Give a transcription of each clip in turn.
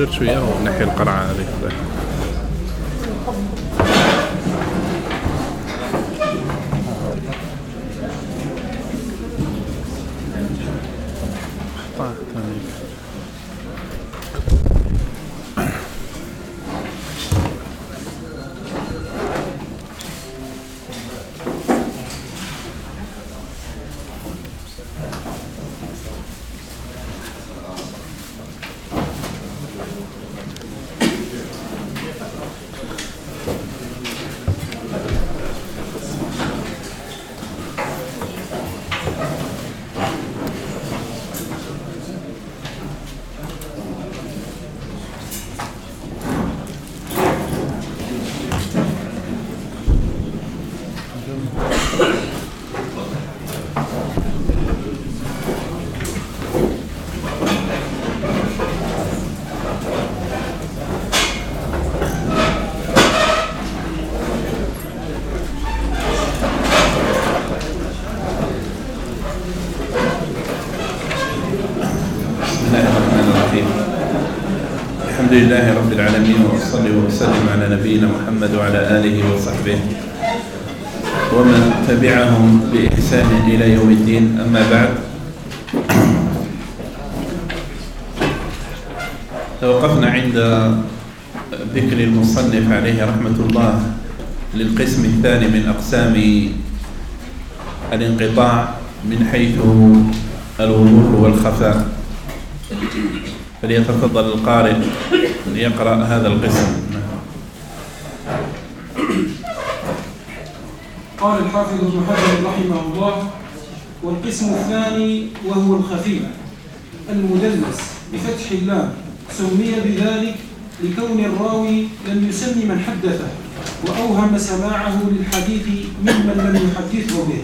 دير شوية ونحي القرعة هذيك. الحمد لله رب العالمين وأصلي وأسلم على نبينا محمد وعلى آله وصحبه ومن تبعهم بإحسان إلى يوم الدين. أما بعد توقفنا عند ذكر المصنف عليه رحمة الله للقسم الثاني من أقسام الانقطاع من حيث الوضوح والخفاء. فليتفضل القارئ. ليقرأ هذا القسم. قال الحافظ ابن حجر رحمه الله والقسم الثاني وهو الخفي المدلس بفتح اللام سمي بذلك لكون الراوي لم يسم من حدثه وأوهم سماعه للحديث ممن لم يحدثه به.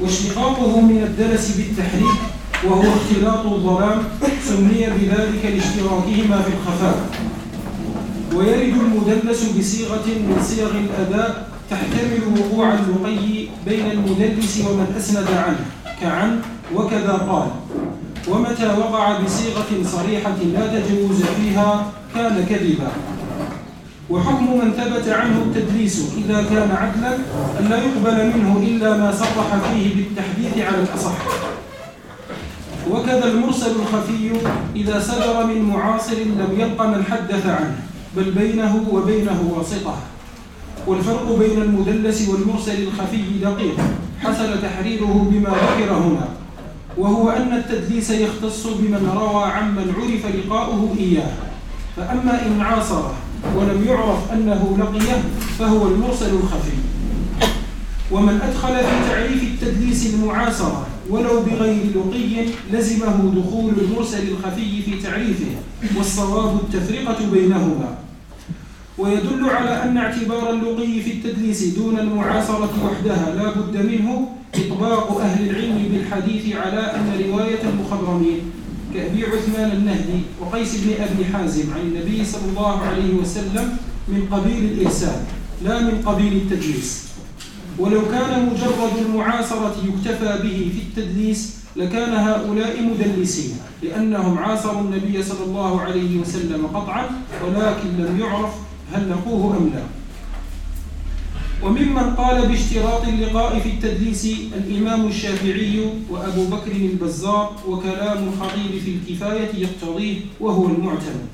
واشتقاقه من الدلس بالتحريك وهو اختلاط الظلام سمي بذلك لاشتراكهما في الخفاء. ويرد المدلس بصيغة من صيغ الأداء تحتمل وقوع اللقي بين المدلس ومن أسند عنه كعن وكذا قال. ومتى وقع بصيغة صريحة لا تجوز فيها كان كذبا. وحكم من ثبت عنه التدليس إذا كان عدلا أن لا يقبل منه إلا ما صرح فيه بالتحديث على الأصح. وكذا المرسل الخفي إذا صدر من معاصر لم يبق من حدث عنه بل بينه وبينه واسطة. والفرق بين المدلس والمرسل الخفي دقيق حصل تحريره بما ذكر هنا وهو أن التدليس يختص بمن روى عمن عرف لقاؤه إياه. فأما إن عاصره ولم يعرف أنه لقيه فهو المرسل الخفي. ومن أدخل في تعريف التدليس المعاصرة ولو بغير لقي لزمه دخول المرسل الخفي في تعريفه والصواب التفرقة بينهما. ويدل على أن اعتبار اللقي في التدليس دون المعاصرة وحدها لا بد منه إطباق أهل العلم بالحديث على أن رواية المخضرمين كأبي عثمان النهدي وقيس بن أبي حازم عن النبي صلى الله عليه وسلم من قبيل الإرسال لا من قبيل التدليس. ولو كان مجرد المعاصرة يكتفى به في التدليس لكان هؤلاء مدلسين لأنهم عاصروا النبي صلى الله عليه وسلم قطعا ولكن لم يعرف هل لقوه أم لا. وممن قال باشتراط اللقاء في التدليس الإمام الشافعي وأبو بكر البزار وكلام الخطيب في الكفاية يقتضيه وهو المعتمد.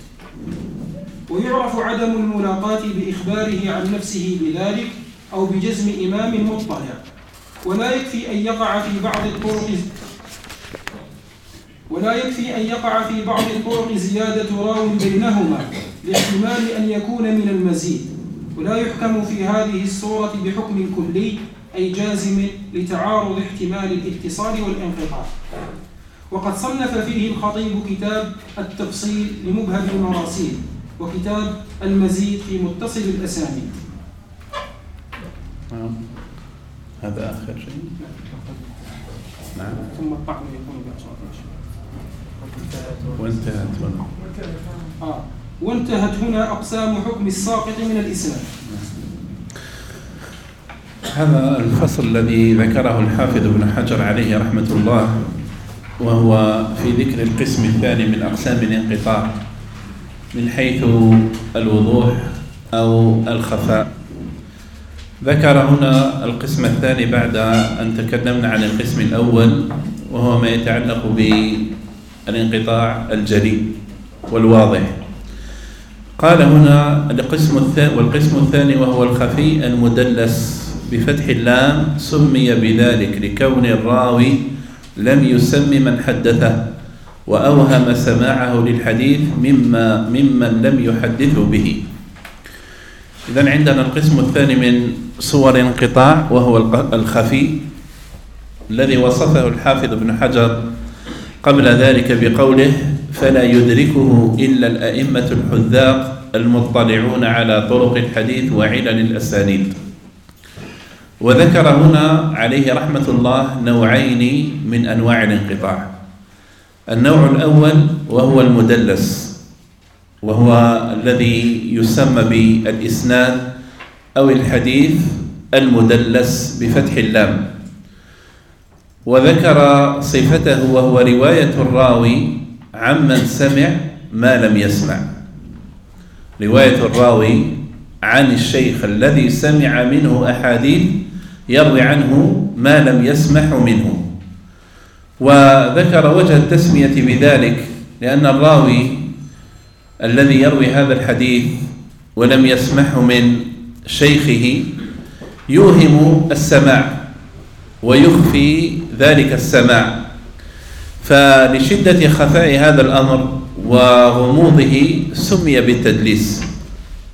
ويعرف عدم الملاقاة بإخباره عن نفسه بذلك أو بجزم إمام مطلع ولا يكفي أن يقع في بعض الطرق ولا يكفي أن يقع في بعض الطرق زيادة راو بينهما لاحتمال أن يكون من المزيد. ولا يحكم في هذه الصورة بحكم كلي أي جازم لتعارض احتمال الاتصال والانقطاع. وقد صنف فيه الخطيب كتاب التفصيل لمبهم المراسيل وكتاب المزيد في متصل الأسانيد نعم. هذا آخر شيء. نعم. ثم الطعن يكون بأصوات وانتهت. هنا آه. وانتهت هنا أقسام حكم الساقط من الإسلام. هذا الفصل الذي ذكره الحافظ ابن حجر عليه رحمة الله وهو في ذكر القسم الثاني من أقسام الانقطاع من حيث الوضوح أو الخفاء. ذكر هنا القسم الثاني بعد أن تكلمنا عن القسم الأول وهو ما يتعلق بالانقطاع الجلي والواضح. قال هنا القسم الثاني والقسم الثاني وهو الخفي المدلس بفتح اللام سمي بذلك لكون الراوي لم يسم من حدثه وأوهم سماعه للحديث مما ممن لم يحدث به. إذا عندنا القسم الثاني من صور انقطاع وهو الخفي الذي وصفه الحافظ ابن حجر قبل ذلك بقوله فلا يدركه إلا الأئمة الحذاق المطلعون على طرق الحديث وعلل الأسانيد. وذكر هنا عليه رحمة الله نوعين من أنواع الانقطاع. النوع الأول وهو المدلس. وهو الذي يسمى بالإسناد أو الحديث المدلس بفتح اللام. وذكر صفته وهو رواية الراوي عمن سمع ما لم يسمع. رواية الراوي عن الشيخ الذي سمع منه أحاديث يروي عنه ما لم يسمح منه. وذكر وجه التسمية بذلك لأن الراوي الذي يروي هذا الحديث ولم يسمحه من شيخه يوهم السماع ويخفي ذلك السماع. فلشدة خفاء هذا الأمر وغموضه سمي بالتدليس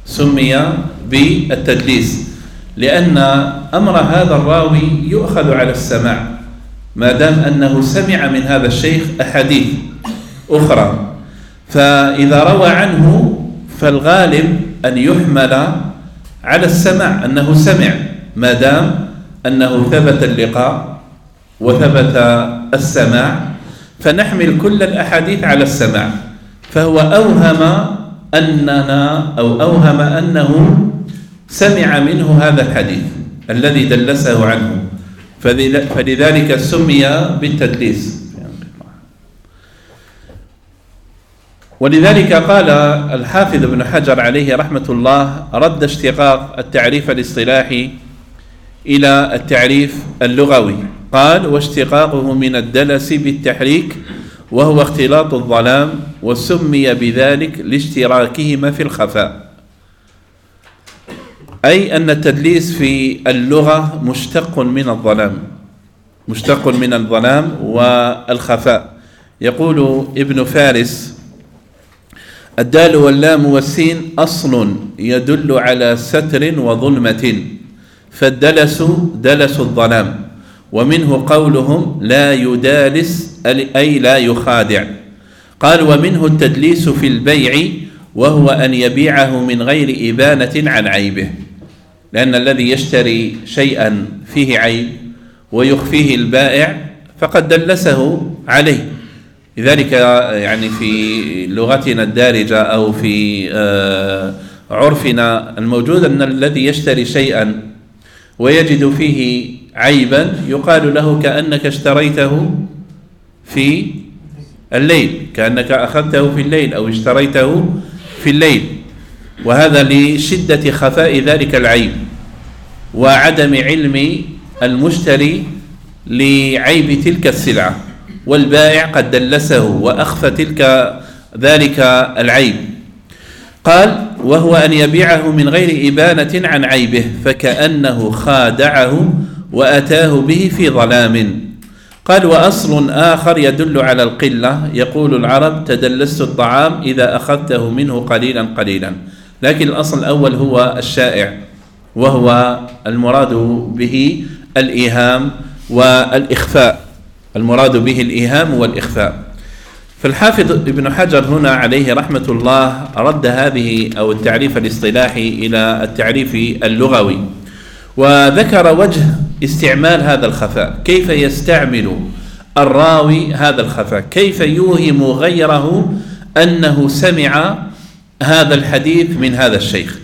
سمي بالتدليس لأن أمر هذا الراوي يؤخذ على السماع ما دام أنه سمع من هذا الشيخ أحاديث أخرى. فإذا روى عنه فالغالب أن يحمل على السمع أنه سمع ما دام أنه ثبت اللقاء وثبت السماع. فنحمل كل الأحاديث على السماع. فهو أوهم أننا أو أوهم أنه سمع منه هذا الحديث الذي دلسه عنه. فلذلك سمي بالتدليس. ولذلك قال الحافظ ابن حجر عليه رحمة الله رد اشتقاق التعريف الاصطلاحي إلى التعريف اللغوي. قال واشتقاقه من الدلس بالتحريك وهو اختلاط الظلام وسمي بذلك لاشتراكهما في الخفاء. أي أن التدليس في اللغة مشتق من الظلام مشتق من الظلام والخفاء. يقول ابن فارس الدال واللام والسين أصل يدل على ستر وظلمة فالدلس دلس الظلام ومنه قولهم لا يدالس أي لا يخادع. قال ومنه التدليس في البيع وهو أن يبيعه من غير إبانة عن عيبه لأن الذي يشتري شيئا فيه عيب ويخفيه البائع فقد دلسه عليه. لذلك يعني في لغتنا الدارجة أو في آه، عرفنا الموجود أن الذي يشتري شيئا ويجد فيه عيبا يقال له كأنك اشتريته في الليل كأنك أخذته في الليل أو اشتريته في الليل. وهذا لشدة خفاء ذلك العيب وعدم علم المشتري لعيب تلك السلعة. والبائع قد دلسه وأخفى تلك ذلك العيب. قال وهو أن يبيعه من غير إبانة عن عيبه فكأنه خادعه وأتاه به في ظلام. قال وأصل آخر يدل على القلة. يقول العرب تدلست الطعام إذا أخذته منه قليلا قليلا. لكن الأصل الأول هو الشائع وهو المراد به الإيهام والإخفاء. المراد به الإيهام والإخفاء. فالحافظ ابن حجر هنا عليه رحمة الله رد هذه أو التعريف الاصطلاحي إلى التعريف اللغوي وذكر وجه استعمال هذا الخفاء. كيف يستعمل الراوي هذا الخفاء؟ كيف يوهم غيره أنه سمع هذا الحديث من هذا الشيخ؟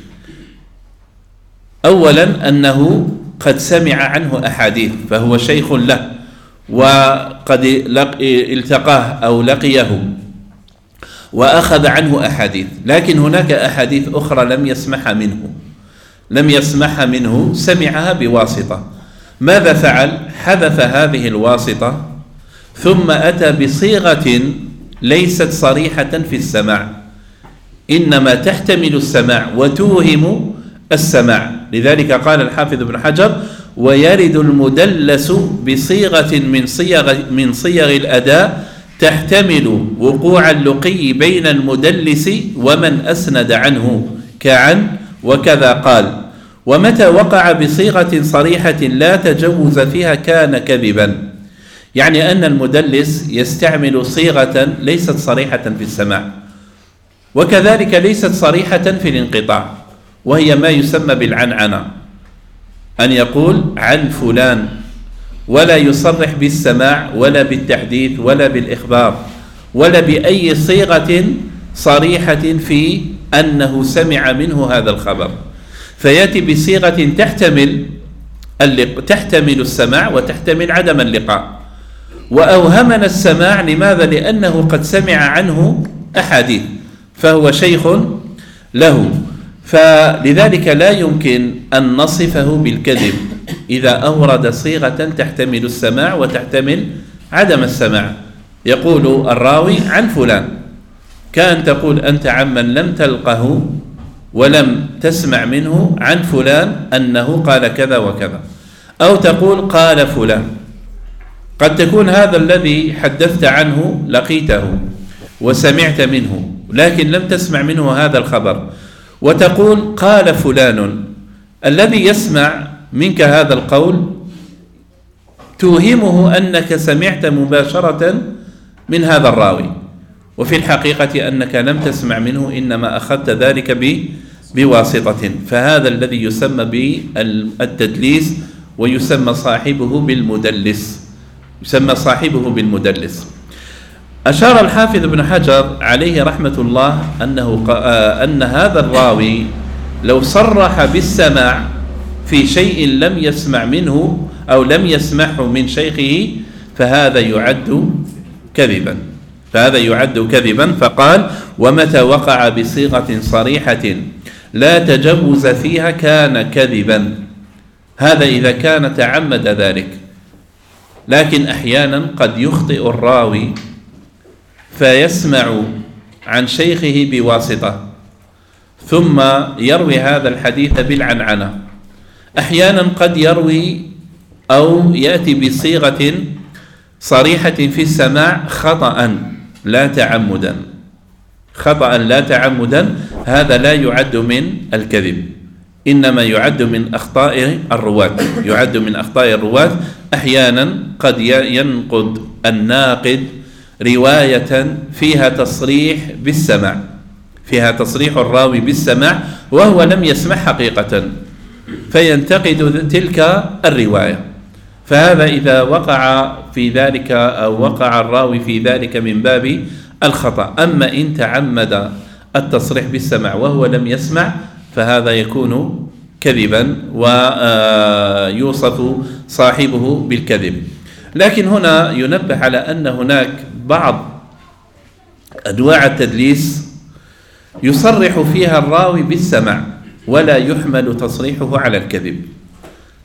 أولا أنه قد سمع عنه أحاديث فهو شيخ له. وقد التقاه أو لقيه وأخذ عنه أحاديث لكن هناك أحاديث أخرى لم يسمعها منه لم يسمعها منه سمعها بواسطة. ماذا فعل؟ حذف هذه الواسطة ثم أتى بصيغة ليست صريحة في السماع إنما تحتمل السماع وتوهم السماع. لذلك قال الحافظ ابن حجر ويرد المدلس بصيغة من صيغ من صيغ الأداء تحتمل وقوع اللقي بين المدلس ومن أسند عنه كعن وكذا قال. ومتى وقع بصيغة صريحة لا تجوز فيها كان كذبا. يعني أن المدلس يستعمل صيغة ليست صريحة في السماع. وكذلك ليست صريحة في الانقطاع وهي ما يسمى بالعنعنة. أن يقول عن فلان ولا يصرح بالسماع ولا بالتحديث ولا بالإخبار ولا بأي صيغة صريحة في أنه سمع منه هذا الخبر. فيأتي بصيغة تحتمل تحتمل السماع وتحتمل عدم اللقاء. وأوهمنا السماع لماذا؟ لأنه قد سمع عنه أحاديث فهو شيخ له. فلذلك لا يمكن أن نصفه بالكذب. إذا أورد صيغة تحتمل السماع وتحتمل عدم السماع. يقول الراوي عن فلان كان تقول أنت عمن لم تلقه ولم تسمع منه عن فلان أنه قال كذا وكذا. أو تقول قال فلان. قد تكون هذا الذي حدثت عنه لقيته وسمعت منه لكن لم تسمع منه هذا الخبر. وتقول قال فلان الذي يسمع منك هذا القول توهمه أنك سمعت مباشرة من هذا الراوي. وفي الحقيقة أنك لم تسمع منه إنما أخذت ذلك بواسطة. فهذا الذي يسمى بالتدليس ويسمى صاحبه بالمدلس. يسمى صاحبه بالمدلس. أشار الحافظ ابن حجر عليه رحمة الله أنه آه، أن هذا الراوي لو صرح بالسماع في شيء لم يسمع منه أو لم يسمعه من شيخه فهذا يعد كذبا. فهذا يعد كذبا فقال ومتى وقع بصيغة صريحة لا تجوز فيها كان كذبا. هذا إذا كان تعمد ذلك. لكن أحيانا قد يخطئ الراوي فيسمع عن شيخه بواسطة. ثم يروي هذا الحديث بالعنعنة. أحيانا قد يروي أو يأتي بصيغة صريحة في السماع خطأ لا تعمدا. خطأ لا تعمدا هذا لا يعد من الكذب. إنما يعد من أخطاء الرواة. يعد من أخطاء الرواة. أحيانا قد ينقد الناقد رواية فيها تصريح بالسماع. فيها تصريح الراوي بالسماع وهو لم يسمع حقيقة. فينتقد تلك الرواية. فهذا إذا وقع في ذلك أو وقع الراوي في ذلك من باب الخطأ. أما إن تعمد التصريح بالسمع وهو لم يسمع فهذا يكون كذبا ويوصف صاحبه بالكذب. لكن هنا ينبه على أن هناك بعض أنواع التدليس يصرح فيها الراوي بالسمع ولا يحمل تصريحه على الكذب.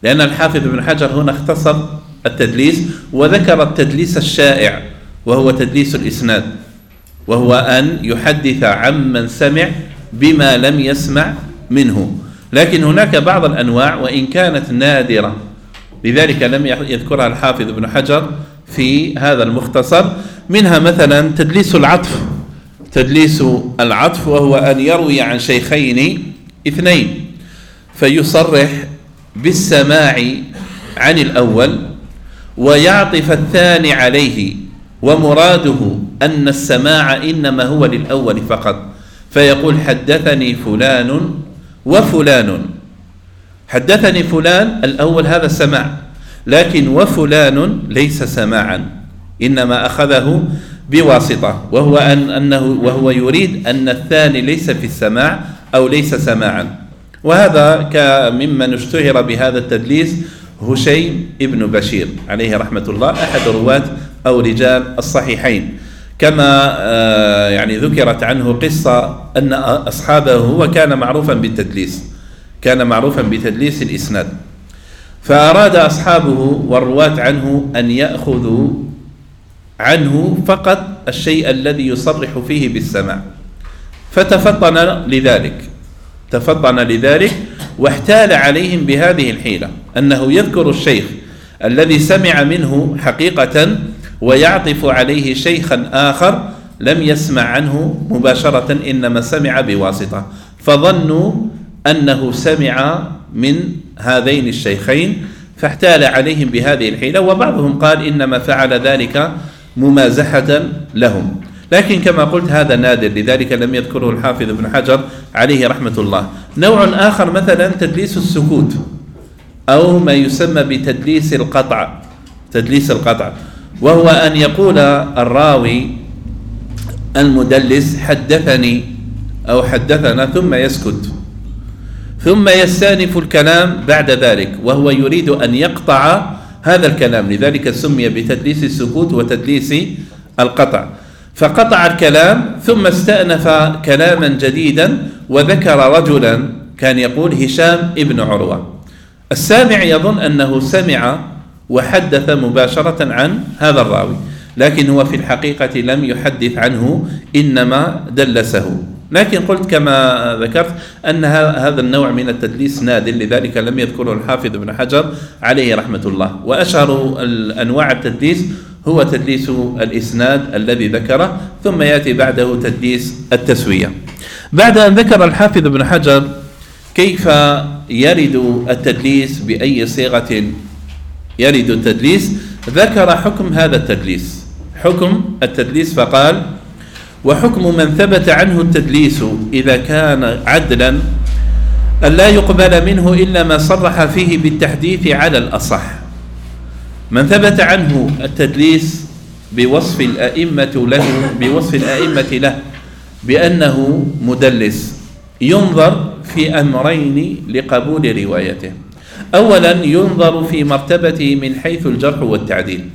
لأن الحافظ ابن حجر هنا اختصر التدليس وذكر التدليس الشائع وهو تدليس الإسناد وهو أن يحدث عمن سمع بما لم يسمع منه. لكن هناك بعض الأنواع وإن كانت نادرة لذلك لم يذكرها الحافظ ابن حجر في هذا المختصر. منها مثلا تدليس العطف. تدليس العطف وهو أن يروي عن شيخين اثنين فيصرح بالسماع عن الأول ويعطف الثاني عليه ومراده أن السماع إنما هو للأول فقط فيقول حدثني فلان وفلان. حدثني فلان الأول هذا السماع لكن وفلان ليس سماعا إنما أخذه بواسطة وهو أن أنه وهو يريد أن الثاني ليس في السماع أو ليس سماعا. وهذا ممن اشتهر بهذا التدليس هشيم ابن بشير عليه رحمة الله أحد رواة أو رجال الصحيحين. كما آه، يعني ذكرت عنه قصة أن أصحابه هو كان معروفا بالتدليس. كان معروفا بتدليس الإسناد. فأراد أصحابه والرواة عنه أن يأخذوا عنه فقط الشيء الذي يصرح فيه بالسماع. فتفطن لذلك. تفطن لذلك واحتال عليهم بهذه الحيلة أنه يذكر الشيخ الذي سمع منه حقيقة ويعطف عليه شيخا آخر لم يسمع عنه مباشرة إنما سمع بواسطة. فظنوا أنه سمع من هذين الشيخين فاحتال عليهم بهذه الحيلة وبعضهم قال إنما فعل ذلك ممازحة لهم. لكن كما قلت هذا نادر لذلك لم يذكره الحافظ ابن حجر عليه رحمة الله. نوع آخر مثلا تدليس السكوت أو ما يسمى بتدليس القطع تدليس القطع وهو أن يقول الراوي المدلس حدثني أو حدثنا ثم يسكت. ثم يستأنف الكلام بعد ذلك وهو يريد أن يقطع هذا الكلام. لذلك سمي بتدليس السكوت وتدليس القطع. فقطع الكلام ثم استأنف كلاما جديدا وذكر رجلا كان يقول هشام ابن عروة. السامع يظن أنه سمع وحدث مباشرة عن هذا الراوي لكن هو في الحقيقة لم يحدث عنه إنما دلسه. لكن قلت كما ذكرت أن هذا النوع من التدليس نادر لذلك لم يذكره الحافظ ابن حجر عليه رحمة الله. وأشهر أنواع التدليس هو تدليس الإسناد الذي ذكره ثم يأتي بعده تدليس التسوية. بعد أن ذكر الحافظ ابن حجر كيف يرد التدليس بأي صيغة يرد التدليس ذكر حكم هذا التدليس. حكم التدليس فقال وحكم من ثبت عنه التدليس إذا كان عدلا أن لا يقبل منه إلا ما صرح فيه بالتحديث على الأصح. من ثبت عنه التدليس بوصف الأئمة له بوصف الأئمة له بأنه مدلس ينظر في أمرين لقبول روايته. أولا ينظر في مرتبته من حيث الجرح والتعديل.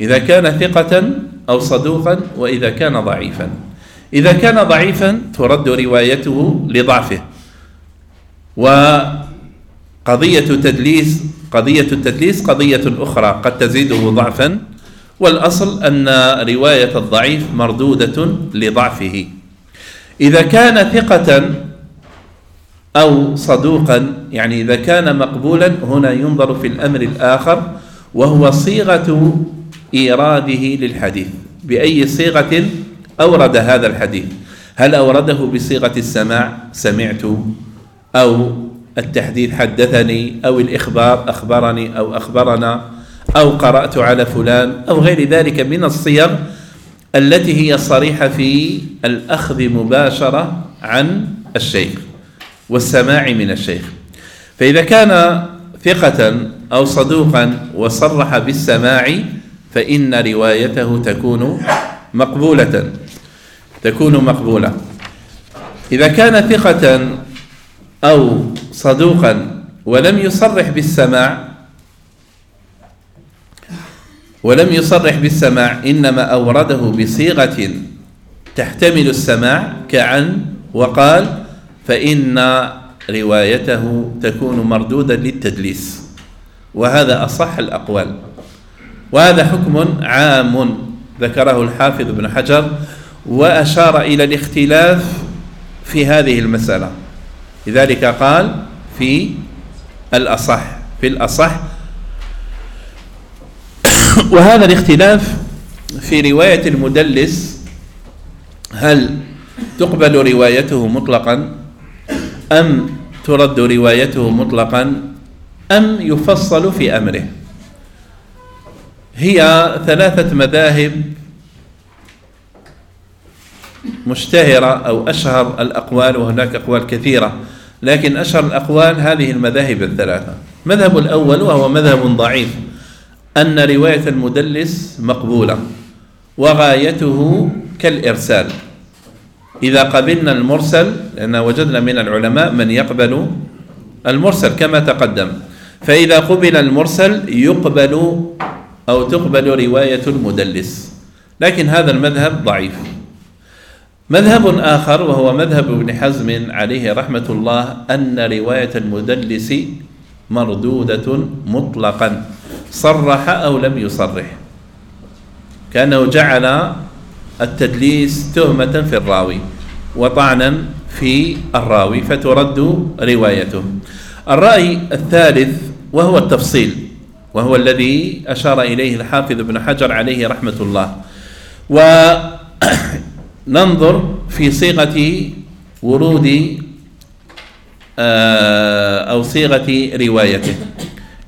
إذا كان ثقة أو صدوقا وإذا كان ضعيفا. إذا كان ضعيفا ترد روايته لضعفه. وقضية تدليس قضية التدليس قضية أخرى قد تزيده ضعفا. والأصل أن رواية الضعيف مردودة لضعفه. إذا كان ثقة أو صدوقا يعني إذا كان مقبولا هنا ينظر في الأمر الآخر وهو صيغة إيراده للحديث بأي صيغة أورد هذا الحديث؟ هل أورده بصيغة السماع سمعت؟ أو التحديث حدثني؟ أو الإخبار أخبرني؟ أو أخبرنا؟ أو قرأت على فلان؟ أو غير ذلك من الصيغ التي هي صريحة في الأخذ مباشرة عن الشيخ والسماع من الشيخ. فإذا كان ثقة أو صدوقا وصرح بالسماع فإن روايته تكون مقبولة تكون مقبولة. إذا كان ثقة أو صدوقا ولم يصرح بالسماع ولم يصرح بالسماع إنما أورده بصيغة تحتمل السماع كعن وقال فإن روايته تكون مردودا للتدليس. وهذا أصح الأقوال. وهذا حكم عام ذكره الحافظ ابن حجر وأشار إلى الاختلاف في هذه المسألة. لذلك قال في الأصح في الأصح. وهذا الاختلاف في رواية المدلس هل تقبل روايته مطلقا أم ترد روايته مطلقا أم يفصل في أمره؟ هي ثلاثة مذاهب مشتهرة أو أشهر الأقوال وهناك أقوال كثيرة لكن أشهر الأقوال هذه المذاهب الثلاثة. مذهب الأول وهو مذهب ضعيف أن رواية المدلس مقبولة وغايته كالإرسال. إذا قبلنا المرسل لأن وجدنا من العلماء من يقبل المرسل كما تقدم. فإذا قبل المرسل يقبل أو تقبل رواية المدلس. لكن هذا المذهب ضعيف. مذهب آخر وهو مذهب ابن حزم عليه رحمة الله أن رواية المدلس مردودة مطلقا. صرح أو لم يصرح. كأنه جعل التدليس تهمة في الراوي وطعنا في الراوي فترد روايته. الرأي الثالث وهو التفصيل. وهو الذي أشار إليه الحافظ ابن حجر عليه رحمة الله. وننظر في صيغة ورود آه، أو صيغة روايته.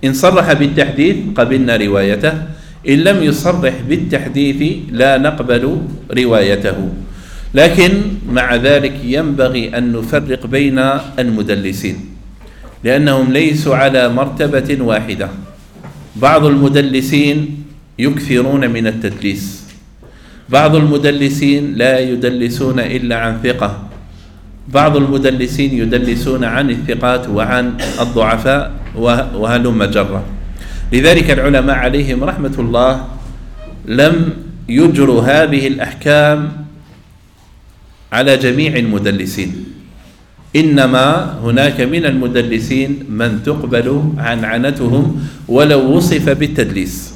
إن صرح بالتحديث قبلنا روايته إن لم يصرح بالتحديث لا نقبل روايته. لكن مع ذلك ينبغي أن نفرق بين المدلسين لأنهم ليسوا على مرتبة واحدة. بعض المدلسين يكثرون من التدليس. بعض المدلسين لا يدلسون إلا عن ثقة. بعض المدلسين يدلسون عن الثقات وعن الضعفاء وهلم جرة. لذلك العلماء عليهم رحمة الله لم يجروا هذه الأحكام على جميع المدلسين. إنما هناك من المدلسين من تقبل عنعنتهم ولو وصف بالتدليس.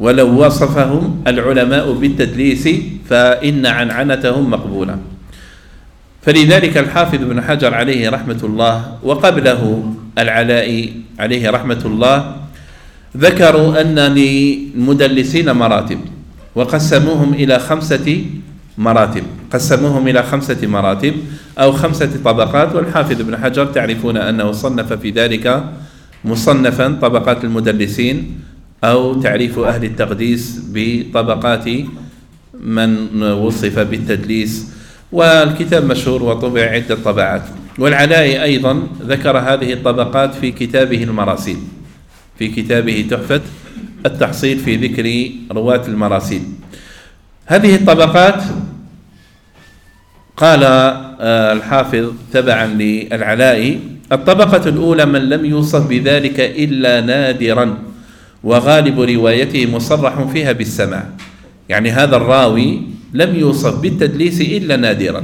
ولو وصفهم العلماء بالتدليس فإن عنعنتهم مقبولة. فلذلك الحافظ بن حجر عليه رحمة الله وقبله العلاء عليه رحمة الله ذكروا أن للمدلسين مراتب وقسموهم إلى خمسة مراتب. قسموهم إلى خمسة مراتب أو خمسة طبقات والحافظ ابن حجر تعرفون أنه صنف في ذلك مصنفا طبقات المدلسين أو تعريف أهل التقديس بطبقات من وصف بالتدليس. والكتاب مشهور وطبع عدة طبعات. والعلاء أيضا ذكر هذه الطبقات في كتابه المراسيل. في كتابه تحفة التحصيل في ذكر رواة المراسيل. هذه الطبقات قال آه، الحافظ تبعا للعلاء الطبقة الأولى من لم يوصف بذلك إلا نادرا وغالب روايته مصرح فيها بالسماع. يعني هذا الراوي لم يوصف بالتدليس إلا نادرا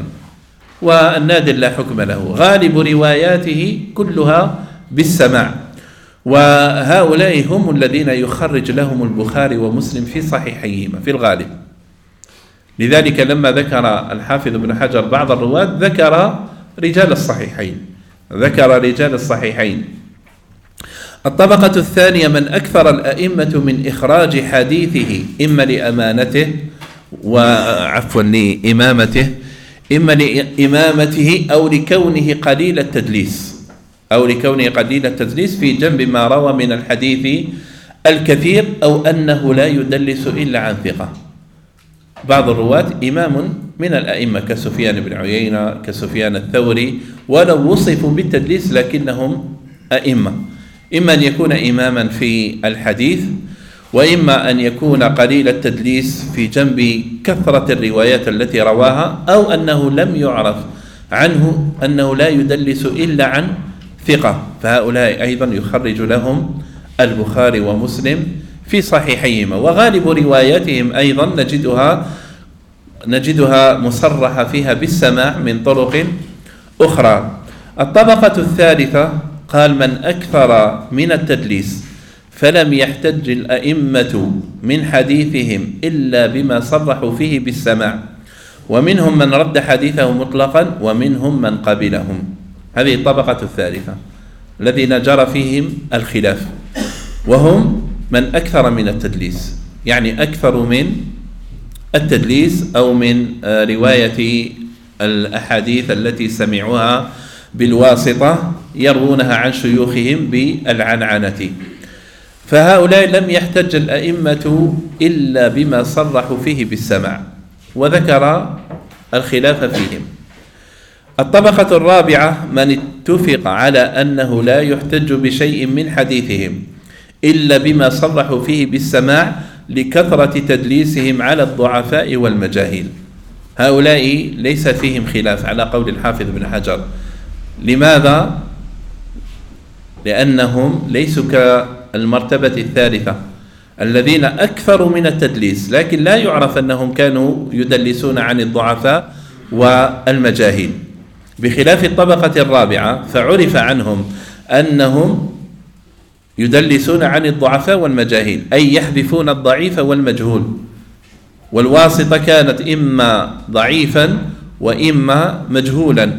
والنادر لا حكم له غالب رواياته كلها بالسماع. وهؤلاء هم الذين يخرج لهم البخاري ومسلم في صحيحيهما في الغالب. لذلك لما ذكر الحافظ ابن حجر بعض الرواة ذكر رجال الصحيحين. ذكر رجال الصحيحين. الطبقة الثانية من أكثر الأئمة من إخراج حديثه إما لأمانته وعفوا لإمامته إما لإمامته أو لكونه قليل التدليس. أو لكونه قليل التدليس في جنب ما روى من الحديث الكثير أو أنه لا يدلس إلا عن ثقة. بعض الرواة إمام من الأئمة كسفيان بن عيينة كسفيان الثوري ولو وصفوا بالتدليس لكنهم أئمة. إما أن يكون إماما في الحديث وإما أن يكون قليل التدليس في جنب كثرة الروايات التي رواها أو أنه لم يعرف عنه أنه لا يدلس إلا عن ثقة. فهؤلاء أيضا يخرج لهم البخاري ومسلم في صحيحيهما. وغالب رواياتهم أيضا نجدها نجدها مصرحة فيها بالسماع من طرق أخرى. الطبقة الثالثة قال من أكثر من التدليس فلم يحتج الأئمة من حديثهم إلا بما صرحوا فيه بالسماع. ومنهم من رد حديثه مطلقا ومنهم من قبلهم. هذه الطبقة الثالثة الذين جرى فيهم الخلاف. وهم من أكثر من التدليس. يعني أكثر من التدليس أو من آه، رواية الأحاديث التي سمعوها بالواسطة يروونها عن شيوخهم بالعنعنة. فهؤلاء لم يحتج الأئمة إلا بما صرحوا فيه بالسمع وذكر الخلاف فيهم. الطبقة الرابعة من اتفق على أنه لا يحتج بشيء من حديثهم إلا بما صرحوا فيه بالسماع لكثرة تدليسهم على الضعفاء والمجاهيل. هؤلاء ليس فيهم خلاف على قول الحافظ بن حجر. لماذا؟ لأنهم ليسوا كالمرتبة الثالثة الذين أكثروا من التدليس لكن لا يعرف أنهم كانوا يدلسون عن الضعفاء والمجاهيل. بخلاف الطبقة الرابعة فعرف عنهم أنهم يدلسون عن الضعفاء والمجاهيل أي يحذفون الضعيف والمجهول. والواسطة كانت إما ضعيفا وإما مجهولا.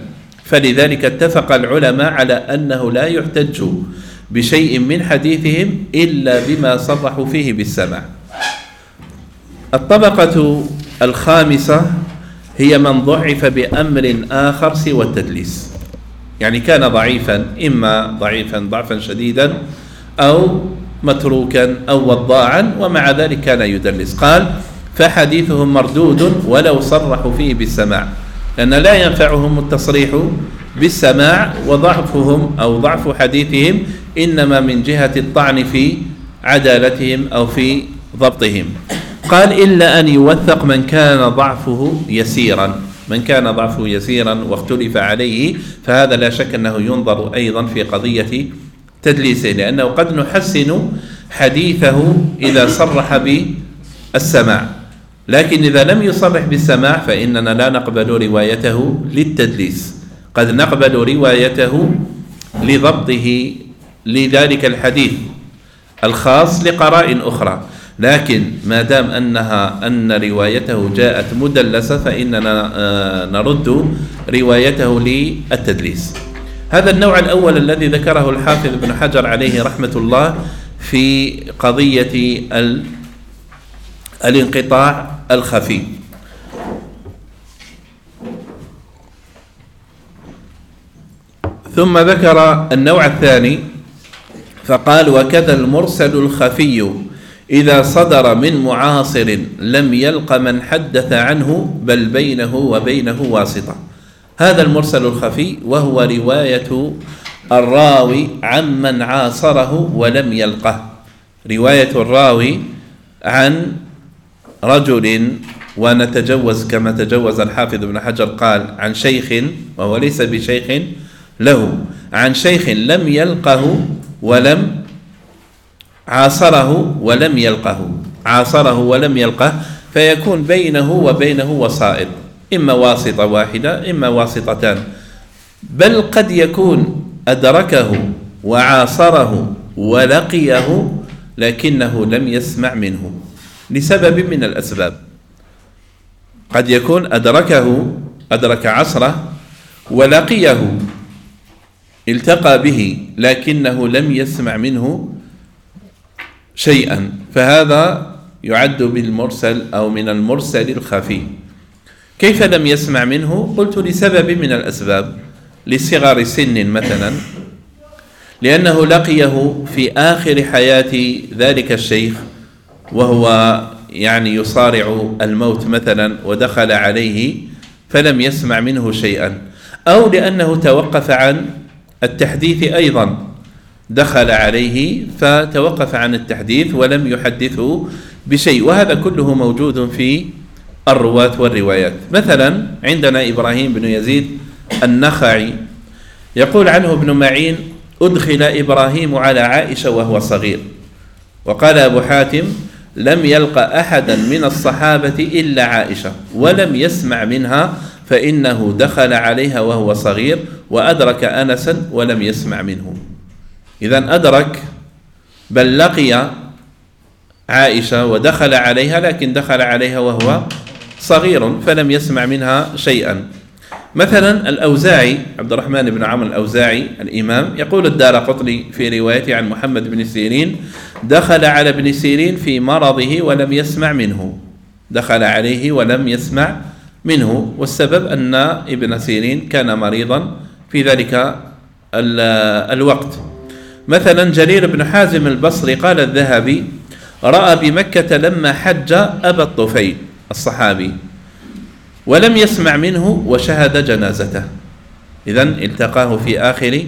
فلذلك اتفق العلماء على أنه لا يحتج بشيء من حديثهم إلا بما صرحوا فيه بالسمع الطبقة الخامسة هي من ضعف بأمر آخر سوى التدليس. يعني كان ضعيفا إما ضعيفا ضعفا شديدا أو متروكا أو وضاعا ومع ذلك كان يدلس. قال فحديثهم مردود ولو صرحوا فيه بالسماع. لأن لا ينفعهم التصريح بالسماع وضعفهم أو ضعف حديثهم إنما من جهة الطعن في عدالتهم أو في ضبطهم. قال إلا أن يوثق من كان ضعفه يسيرا. من كان ضعفه يسيرا واختلف عليه فهذا لا شك أنه ينظر أيضا في قضية تدليسه لأنه قد نحسن حديثه إذا صرح بالسماع. لكن إذا لم يصرح بالسماع فإننا لا نقبل روايته للتدليس. قد نقبل روايته لضبطه لذلك الحديث الخاص لقراء أخرى. لكن ما دام أنها أن روايته جاءت مدلسة فإننا آه، نرد روايته للتدليس. هذا النوع الأول الذي ذكره الحافظ ابن حجر عليه رحمة الله في قضية الانقطاع الخفي. ثم ذكر النوع الثاني فقال وكذا المرسل الخفي إذا صدر من معاصر لم يلق من حدث عنه بل بينه وبينه واسطة. هذا المرسل الخفي وهو رواية الراوي عمن عاصره ولم يلقه. رواية الراوي عن رجل ونتجوز كما تجوز الحافظ ابن حجر قال عن شيخ وهو ليس بشيخ له عن شيخ لم يلقه ولم عاصره ولم يلقه عاصره ولم يلقه فيكون بينه وبينه وسائط إما واسطة واحدة إما واسطتان. بل قد يكون أدركه وعاصره ولقيه لكنه لم يسمع منه لسبب من الأسباب. قد يكون أدركه أدرك عصره ولقيه التقى به لكنه لم يسمع منه شيئا. فهذا يعد بالمرسل أو من المرسل الخفي. كيف لم يسمع منه؟ قلت لسبب من الأسباب لصغر سن مثلا لأنه لقيه في آخر حياة ذلك الشيخ وهو يعني يصارع الموت مثلا ودخل عليه فلم يسمع منه شيئا أو لأنه توقف عن التحديث أيضا دخل عليه فتوقف عن التحديث ولم يحدثه بشيء وهذا كله موجود في الرواة والروايات. مثلا عندنا إبراهيم بن يزيد النخعي يقول عنه ابن معين أدخل إبراهيم على عائشة وهو صغير وقال أبو حاتم لم يلق أحدا من الصحابة إلا عائشة ولم يسمع منها فإنه دخل عليها وهو صغير وأدرك أنسا ولم يسمع منه إذا أدرك بل لقي عائشة ودخل عليها لكن دخل عليها وهو صغير فلم يسمع منها شيئا. مثلا الأوزاعي عبد الرحمن بن عمرو الأوزاعي الإمام يقول الدار قطني في روايته عن محمد بن سيرين دخل على ابن سيرين في مرضه ولم يسمع منه. دخل عليه ولم يسمع منه والسبب أن ابن سيرين كان مريضا في ذلك الوقت. مثلا جرير بن حازم البصري قال الذهبي رأى بمكة لما حج أبا الطفيل. الصحابي. ولم يسمع منه وشهد جنازته. إذا التقاه في آخر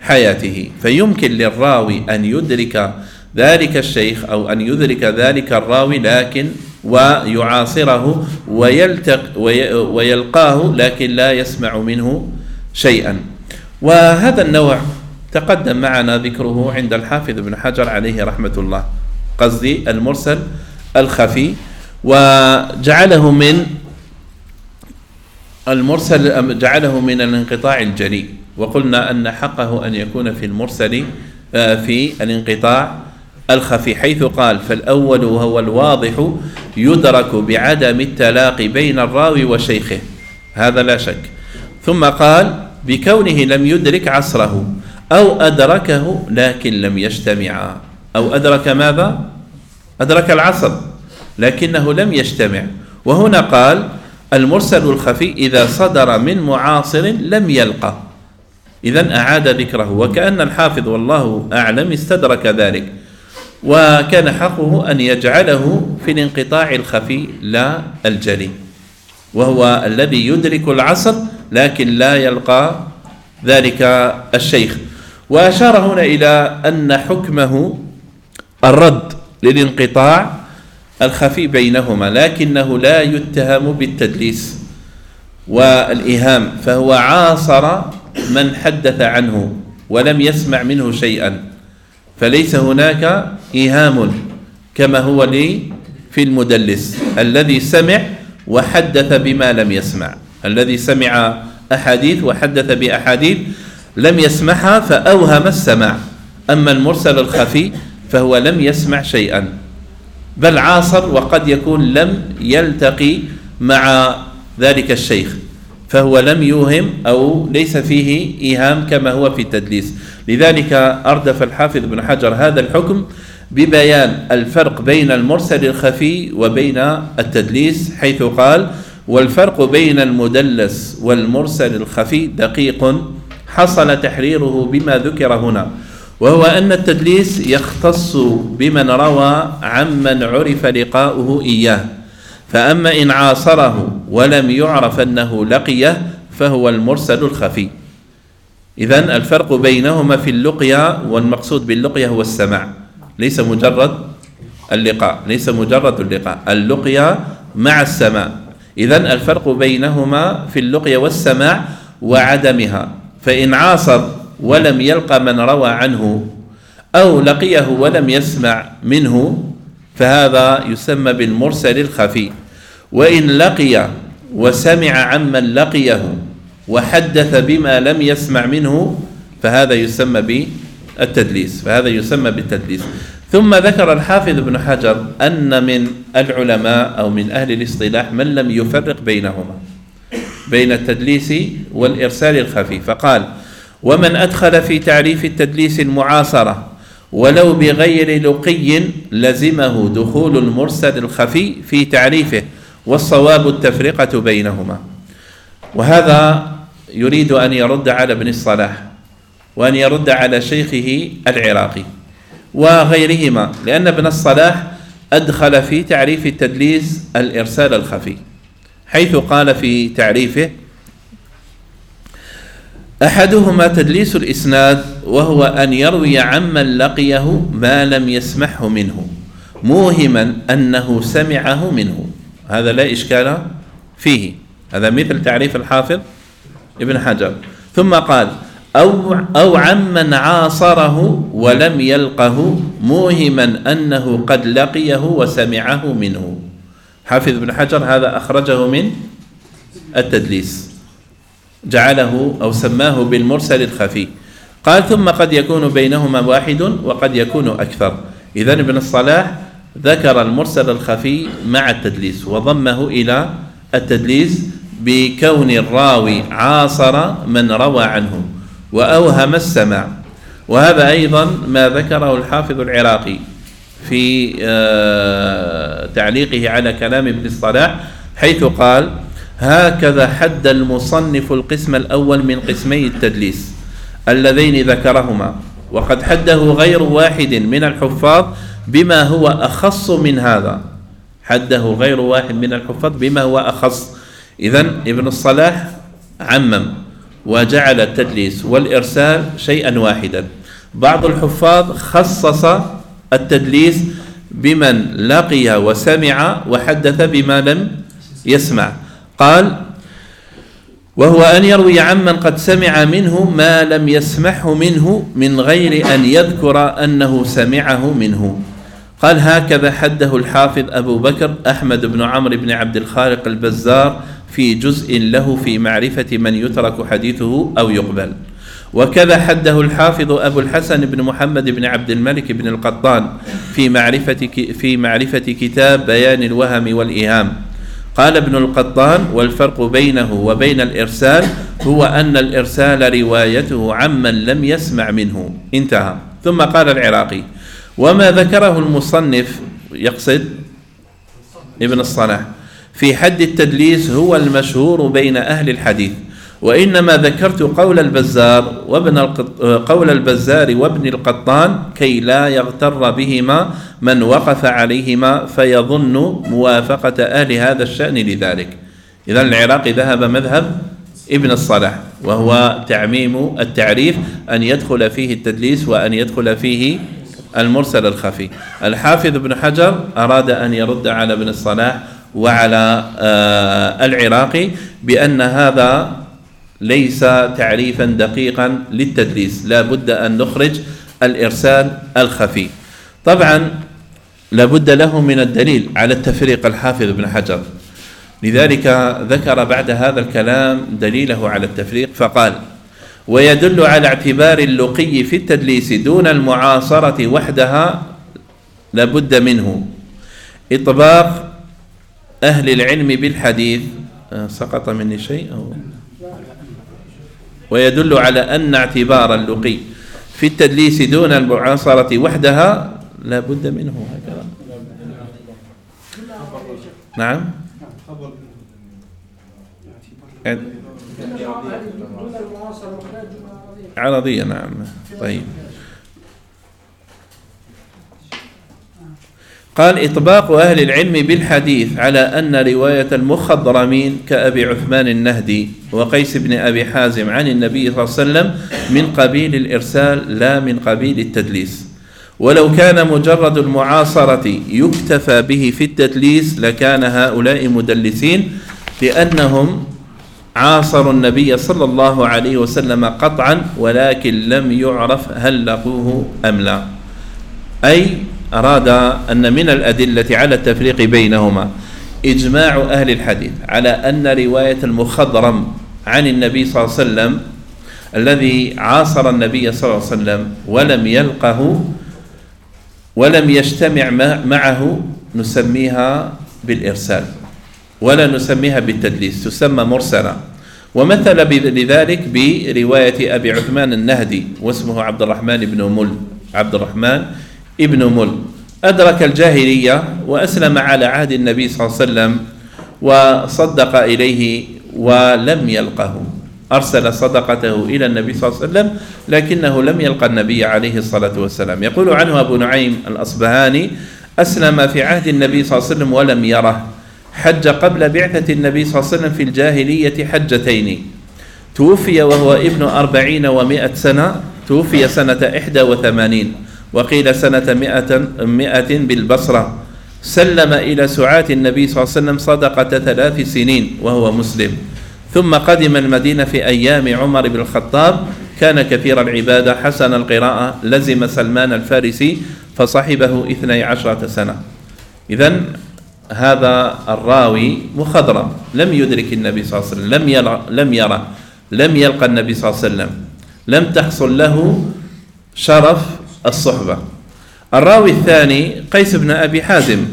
حياته. فيمكن للراوي أن يدرك ذلك الشيخ أو أن يدرك ذلك الراوي لكن ويعاصره ويلتق ويلقاه لكن لا يسمع منه شيئا. وهذا النوع تقدم معنا ذكره عند الحافظ ابن حجر عليه رحمة الله. قصدي المرسل الخفي. وجعله من المرسل جعله من الانقطاع الجلي وقلنا أن حقه أن يكون في المرسل آه، في الانقطاع الخفي حيث قال فالأول وهو الواضح يدرك بعدم التلاقي بين الراوي وشيخه. هذا لا شك. ثم قال بكونه لم يدرك عصره أو أدركه لكن لم يجتمعا أو أدرك ماذا؟ أدرك العصر. لكنه لم يجتمع. وهنا قال المرسل الخفي إذا صدر من معاصر لم يلقى. إذا أعاد ذكره. وكأن الحافظ والله أعلم استدرك ذلك. وكان حقه أن يجعله في الانقطاع الخفي لا الجلي. وهو الذي يدرك العصر لكن لا يلقى ذلك الشيخ. وأشار هنا إلى أن حكمه الرد للانقطاع الخفي بينهما لكنه لا يتهم بالتدليس والإيهام فهو عاصر من حدث عنه ولم يسمع منه شيئا. فليس هناك إيهام كما هو لي في المدلس الذي سمع وحدث بما لم يسمع. الذي سمع أحاديث وحدث بأحاديث لم يسمعها فأوهم السماع. أما المرسل الخفي فهو لم يسمع شيئا. بل عاصر وقد يكون لم يلتقي مع ذلك الشيخ فهو لم يوهم أو ليس فيه إيهام كما هو في التدليس. لذلك أردف الحافظ بن حجر هذا الحكم ببيان الفرق بين المرسل الخفي وبين التدليس حيث قال والفرق بين المدلس والمرسل الخفي دقيق حصل تحريره بما ذكر هنا. وهو أن التدليس يختص بمن روى عمن عرف لقاؤه إياه. فأما إن عاصره ولم يعرف أنه لقيه فهو المرسل الخفي. إذا الفرق بينهما في اللقيا والمقصود باللقيا هو السماع. ليس مجرد اللقاء ليس مجرد اللقاء اللقيا مع السماع. إذا الفرق بينهما في اللقيا والسماع وعدمها. فإن عاصر ولم يلقى من روى عنه أو لقيه ولم يسمع منه فهذا يسمى بالمرسل الخفي. وإن لقي وسمع عمن لقيه وحدث بما لم يسمع منه فهذا يسمى بالتدليس فهذا يسمى بالتدليس. ثم ذكر الحافظ ابن حجر أن من العلماء أو من أهل الاصطلاح من لم يفرق بينهما بين التدليس والإرسال الخفي. فقال ومن أدخل في تعريف التدليس المعاصرة ولو بغير لقي لزمه دخول المرسل الخفي في تعريفه والصواب التفرقة بينهما. وهذا يريد أن يرد على ابن الصلاح وأن يرد على شيخه العراقي وغيرهما لأن ابن الصلاح أدخل في تعريف التدليس الإرسال الخفي حيث قال في تعريفه أحدهما تدليس الإسناد وهو أن يروي عمن لقيه ما لم يسمعه منه موهما أنه سمعه منه. هذا لا إشكال فيه. هذا مثل تعريف الحافظ ابن حجر. ثم قال أو, أو عمن عاصره ولم يلقه موهما أنه قد لقيه وسمعه منه. حافظ ابن حجر هذا أخرجه من التدليس. جعله أو سماه بالمرسل الخفي. قال ثم قد يكون بينهما واحد وقد يكون أكثر. إذا ابن الصلاح ذكر المرسل الخفي مع التدليس وضمه إلى التدليس بكون الراوي عاصر من روى عنه وأوهم السماع. وهذا أيضا ما ذكره الحافظ العراقي في آه، تعليقه على كلام ابن الصلاح حيث قال هكذا حد المصنف القسم الأول من قسمي التدليس اللذين ذكرهما وقد حده غير واحد من الحفاظ بما هو أخص من هذا. حده غير واحد من الحفاظ بما هو أخص. إذا ابن الصلاح عمم وجعل التدليس والإرسال شيئا واحدا. بعض الحفاظ خصص التدليس بمن لقي وسمع وحدث بما لم يسمع. قال وهو أن يروي عمن قد سمع منه ما لم يسمعه منه من غير أن يذكر أنه سمعه منه. قال هكذا حده الحافظ أبو بكر أحمد بن عمرو بن عبد الخالق البزار في جزء له في معرفة من يترك حديثه أو يقبل. وكذا حده الحافظ أبو الحسن بن محمد بن عبد الملك بن القطان في معرفة في معرفة كتاب بيان الوهم والإيهام. قال ابن القطان والفرق بينه وبين الإرسال هو أن الإرسال روايته عمن لم يسمع منه. انتهى. ثم قال العراقي وما ذكره المصنف يقصد ابن الصلاح في حد التدليس هو المشهور بين أهل الحديث. وإنما ذكرت قول البزار وابن قول البزار وابن القطان كي لا يغتر بهما من وقف عليهما فيظن موافقة أهل هذا الشأن لذلك. إذا العراقي ذهب مذهب ابن الصلاح وهو تعميم التعريف أن يدخل فيه التدليس وأن يدخل فيه المرسل الخفي. الحافظ ابن حجر أراد أن يرد على ابن الصلاح وعلى آه، العراقي بأن هذا ليس تعريفا دقيقا للتدليس لا بد أن نخرج الإرسال الخفي. طبعا لا بد له من الدليل على التفريق الحافظ ابن حجر. لذلك ذكر بعد هذا الكلام دليله على التفريق فقال ويدل على اعتبار اللقي في التدليس دون المعاصرة وحدها لابد منه. إطباق أهل العلم بالحديث. آه، سقط مني شيء أو ويدل على أن اعتبار اللقي في التدليس دون المعاصرة وحدها لا بد منه هكذا. نعم. عرضية نعم. طيب. قال إطباق أهل العلم بالحديث على أن رواية المخضرمين كأبي عثمان النهدي وقيس بن أبي حازم عن النبي صلى الله عليه وسلم من قبيل الإرسال لا من قبيل التدليس. ولو كان مجرد المعاصرة يكتفى به في التدليس لكان هؤلاء مدلسين لأنهم عاصروا النبي صلى الله عليه وسلم قطعا ولكن لم يعرف هل لقوه أم لا. أي أراد أن من الأدلة على التفريق بينهما إجماع أهل الحديث على أن رواية المخضرم عن النبي صلى الله عليه وسلم الذي عاصر النبي صلى الله عليه وسلم ولم يلقه ولم يجتمع معه نسميها بالإرسال ولا نسميها بالتدليس تسمى مرسلة ومثل لذلك برواية أبي عثمان النهدي واسمه عبد الرحمن بن مل عبد الرحمن ابن مل. أدرك الجاهلية وأسلم على عهد النبي صلى الله عليه وسلم وصدق إليه ولم يلقه. أرسل صدقته إلى النبي صلى الله عليه وسلم لكنه لم يلقى النبي عليه الصلاة والسلام. يقول عنه أبو نعيم الأصبهاني أسلم في عهد النبي صلى الله عليه وسلم ولم يره. حج قبل بعثة النبي صلى الله عليه وسلم في الجاهلية حجتين. توفي وهو ابن أربعين ومائة سنة توفي سنة إحدى وثمانين. وقيل سنة مئة, مئة بالبصرة. سلم إلى سعاة النبي صلى الله عليه وسلم صدقة ثلاث سنين وهو مسلم. ثم قدم المدينة في أيام عمر بن الخطاب. كان كثير العبادة حسن القراءة لزم سلمان الفارسي فصحبه اثني عشرة سنة. إذا هذا الراوي مخضرم. لم يدرك النبي صلى الله عليه وسلم لم يرى لم يرى لم يلقى النبي صلى الله عليه وسلم. لم تحصل له شرف الصحبة. الراوي الثاني قيس بن أبي حازم.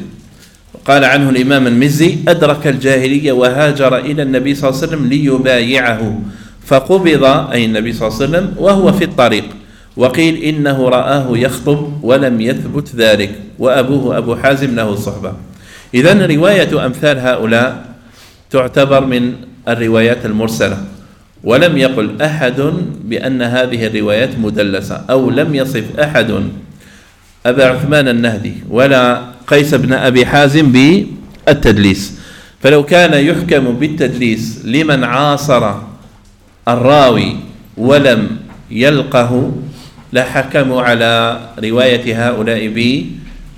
قال عنه الإمام المزي أدرك الجاهلية وهاجر إلى النبي صلى الله عليه وسلم ليبايعه. فقبض أي النبي صلى الله عليه وسلم وهو في الطريق. وقيل إنه رآه يخطب ولم يثبت ذلك. وأبوه أبو حازم له الصحبة. إذا رواية أمثال هؤلاء تعتبر من الروايات المرسلة. ولم يقل أحد بأن هذه الروايات مدلسة أو لم يصف أحد. أبا عثمان النهدي ولا قيس بن أبي حازم بالتدليس. فلو كان يحكم بالتدليس لمن عاصر الراوي ولم يلقه لحكموا على رواية هؤلاء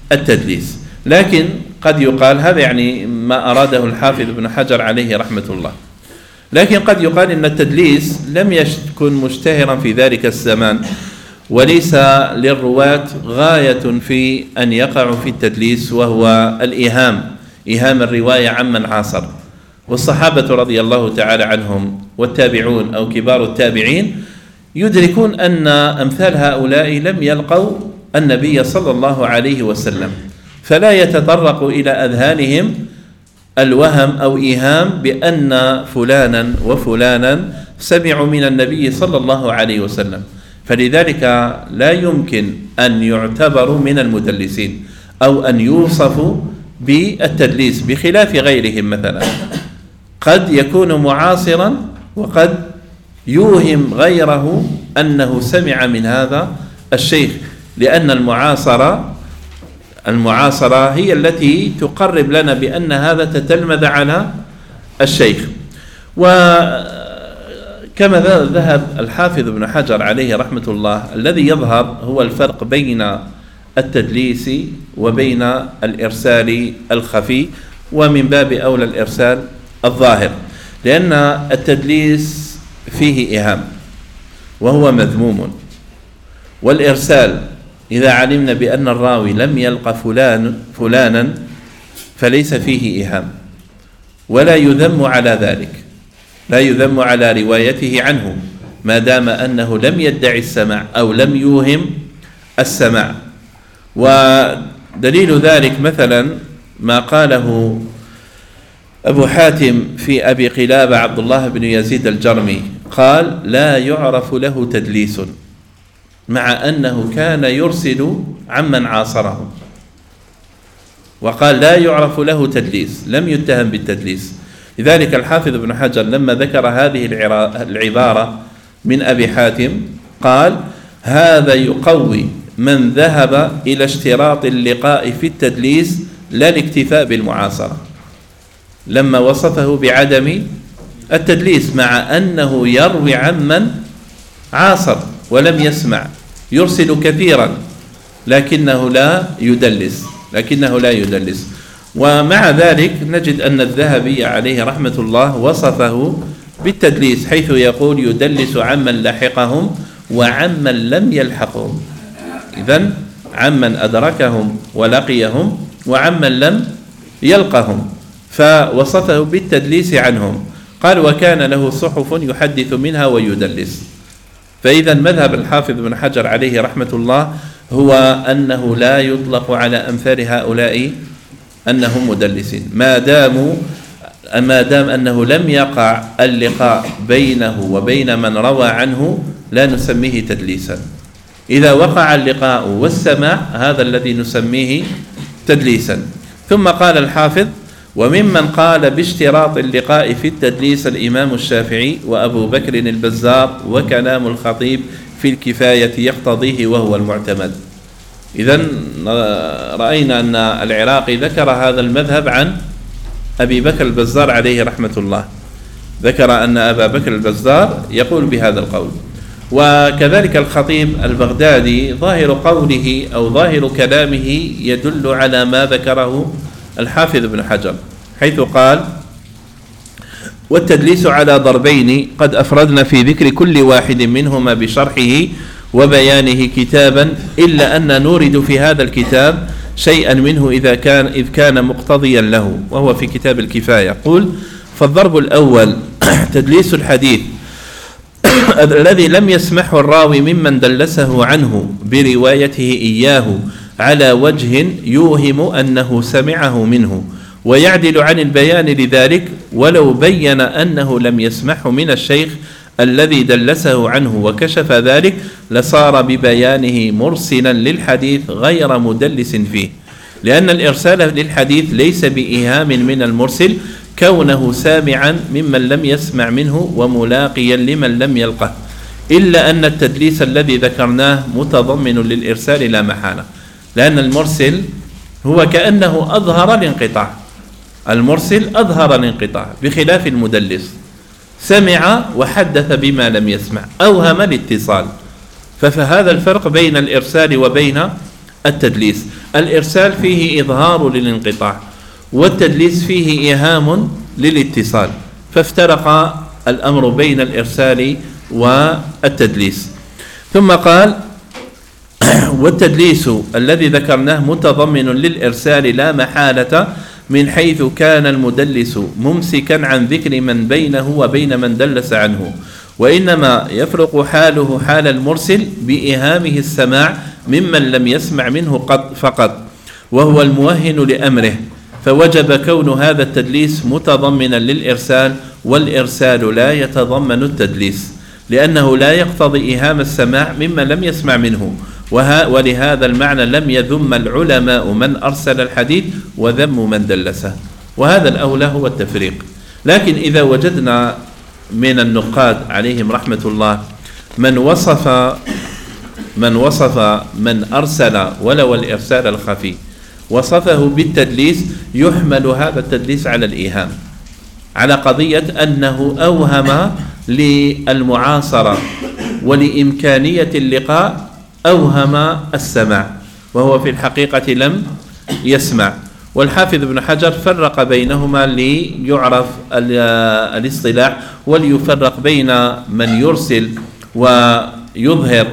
بالتدليس. لكن قد يقال هذا يعني ما أراده الحافظ ابن حجر عليه رحمة الله. لكن قد يقال إن التدليس لم يكن مشتهرا في ذلك الزمان وليس للرواة غاية في أن يقعوا في التدليس وهو الإيهام إيهام الرواية عمن عاصر. والصحابة رضي الله تعالى عنهم والتابعون أو كبار التابعين يدركون أن أمثال هؤلاء لم يلقوا النبي صلى الله عليه وسلم فلا يتطرق إلى أذهانهم الوهم أو إيهام بأن فلانا وفلانا سمعوا من النبي صلى الله عليه وسلم. فلذلك لا يمكن أن يعتبروا من المدلسين أو أن يوصفوا بالتدليس بخلاف غيرهم مثلا. قد يكون معاصرا وقد يوهم غيره أنه سمع من هذا الشيخ لأن المعاصرة المعاصرة هي التي تقرب لنا بأن هذا تتلمذ على الشيخ. وكما ذهب الحافظ ابن حجر عليه رحمة الله الذي يظهر هو الفرق بين التدليس وبين الإرسال الخفي ومن باب أولى الإرسال الظاهر لأن التدليس فيه إيهام وهو مذموم والإرسال إذا علمنا بأن الراوي لم يلقى فلان فلانا فليس فيه إيهام. ولا يذم على ذلك. لا يذم على روايته عنه ما دام أنه لم يدعي السمع أو لم يوهم السمع ودليل ذلك مثلا ما قاله أبو حاتم في أبي قلابة عبد الله بن يزيد الجرمي. قال لا يعرف له تدليس. مع أنه كان يرسل عمن عاصره وقال لا يعرف له تدليس لم يتهم بالتدليس. لذلك الحافظ ابن حجر لما ذكر هذه العبارة من أبي حاتم قال هذا يقوي من ذهب إلى اشتراط اللقاء في التدليس لا الاكتفاء بالمعاصرة. لما وصفه بعدم التدليس مع أنه يروي عمن عاصر. ولم يسمع. يرسل كثيرا لكنه لا يدلس. لكنه لا يدلس. ومع ذلك نجد أن الذهبي عليه رحمة الله وصفه بالتدليس حيث يقول يدلس عمن لحقهم وعمن لم يلحقهم. إذا عمن أدركهم ولقيهم وعمن لم يلقهم. فوصفه بالتدليس عنهم. قال وكان له صحف يحدث منها ويدلس. فإذا مذهب الحافظ بن حجر عليه رحمة الله هو أنه لا يطلق على أمثال هؤلاء أنهم مدلسين. ما داموا ما دام أنه لم يقع اللقاء بينه وبين من روى عنه لا نسميه تدليسا. إذا وقع اللقاء والسماع هذا الذي نسميه تدليسا. ثم قال الحافظ وممن قال باشتراط اللقاء في التدليس الإمام الشافعي وأبو بكر البزار وكلام الخطيب في الكفاية يقتضيه وهو المعتمد. إذا رأينا أن العراقي ذكر هذا المذهب عن أبي بكر البزار عليه رحمة الله. ذكر أن أبا بكر البزار يقول بهذا القول وكذلك الخطيب البغدادي ظاهر قوله أو ظاهر كلامه يدل على ما ذكره الحافظ ابن حجر حيث قال والتدليس على ضربين قد أفردنا في ذكر كل واحد منهما بشرحه وبيانه كتابا إلا أن نورد في هذا الكتاب شيئا منه إذا كان إذ كان مقتضيا له وهو في كتاب الكفاية. قل فالضرب الأول تدليس الحديث الذي لم يسمحه الراوي ممن دلسه عنه بروايته إياه على وجه يوهم أنه سمعه منه ويعدل عن البيان لذلك ولو بين أنه لم يسمحه من الشيخ الذي دلسه عنه وكشف ذلك لصار ببيانه مرسلا للحديث غير مدلس فيه. لأن الإرسال للحديث ليس بإيهام من المرسل كونه سامعا ممن لم يسمع منه وملاقيا لمن لم يلقه. إلا أن التدليس الذي ذكرناه متضمن للإرسال لا محالة. لأن المرسل هو كأنه أظهر الانقطاع. المرسل أظهر الانقطاع بخلاف المدلس. سمع وحدث بما لم يسمع. أوهم الاتصال. فهذا الفرق بين الإرسال وبين التدليس. الإرسال فيه إظهار للانقطاع والتدليس فيه إيهام للاتصال. فافترق الأمر بين الإرسال والتدليس. ثم قال والتدليس الذي ذكرناه متضمن للإرسال لا محالة من حيث كان المدلس ممسكا عن ذكر من بينه وبين من دلس عنه وإنما يفرق حاله حال المرسل بإهامه السماع ممن لم يسمع منه قط فقط وهو الموهن لأمره. فوجب كون هذا التدليس متضمنا للإرسال والإرسال لا يتضمن التدليس لأنه لا يقتضي إهام السماع ممن لم يسمع منه. وها ولهذا المعنى لم يذم العلماء من أرسل الحديث وذم من دلسه. وهذا الأولى هو التفريق. لكن إذا وجدنا من النقاد عليهم رحمة الله من وصف من وصف من أرسل ولو الإرسال الخفي وصفه بالتدليس يحمل هذا التدليس على الإيهام على قضية أنه أوهم للمعاصرة ولإمكانية اللقاء أوهم السماع وهو في الحقيقة لم يسمع. والحافظ ابن حجر فرق بينهما ليعرف الاصطلاح وليفرق بين من يرسل ويظهر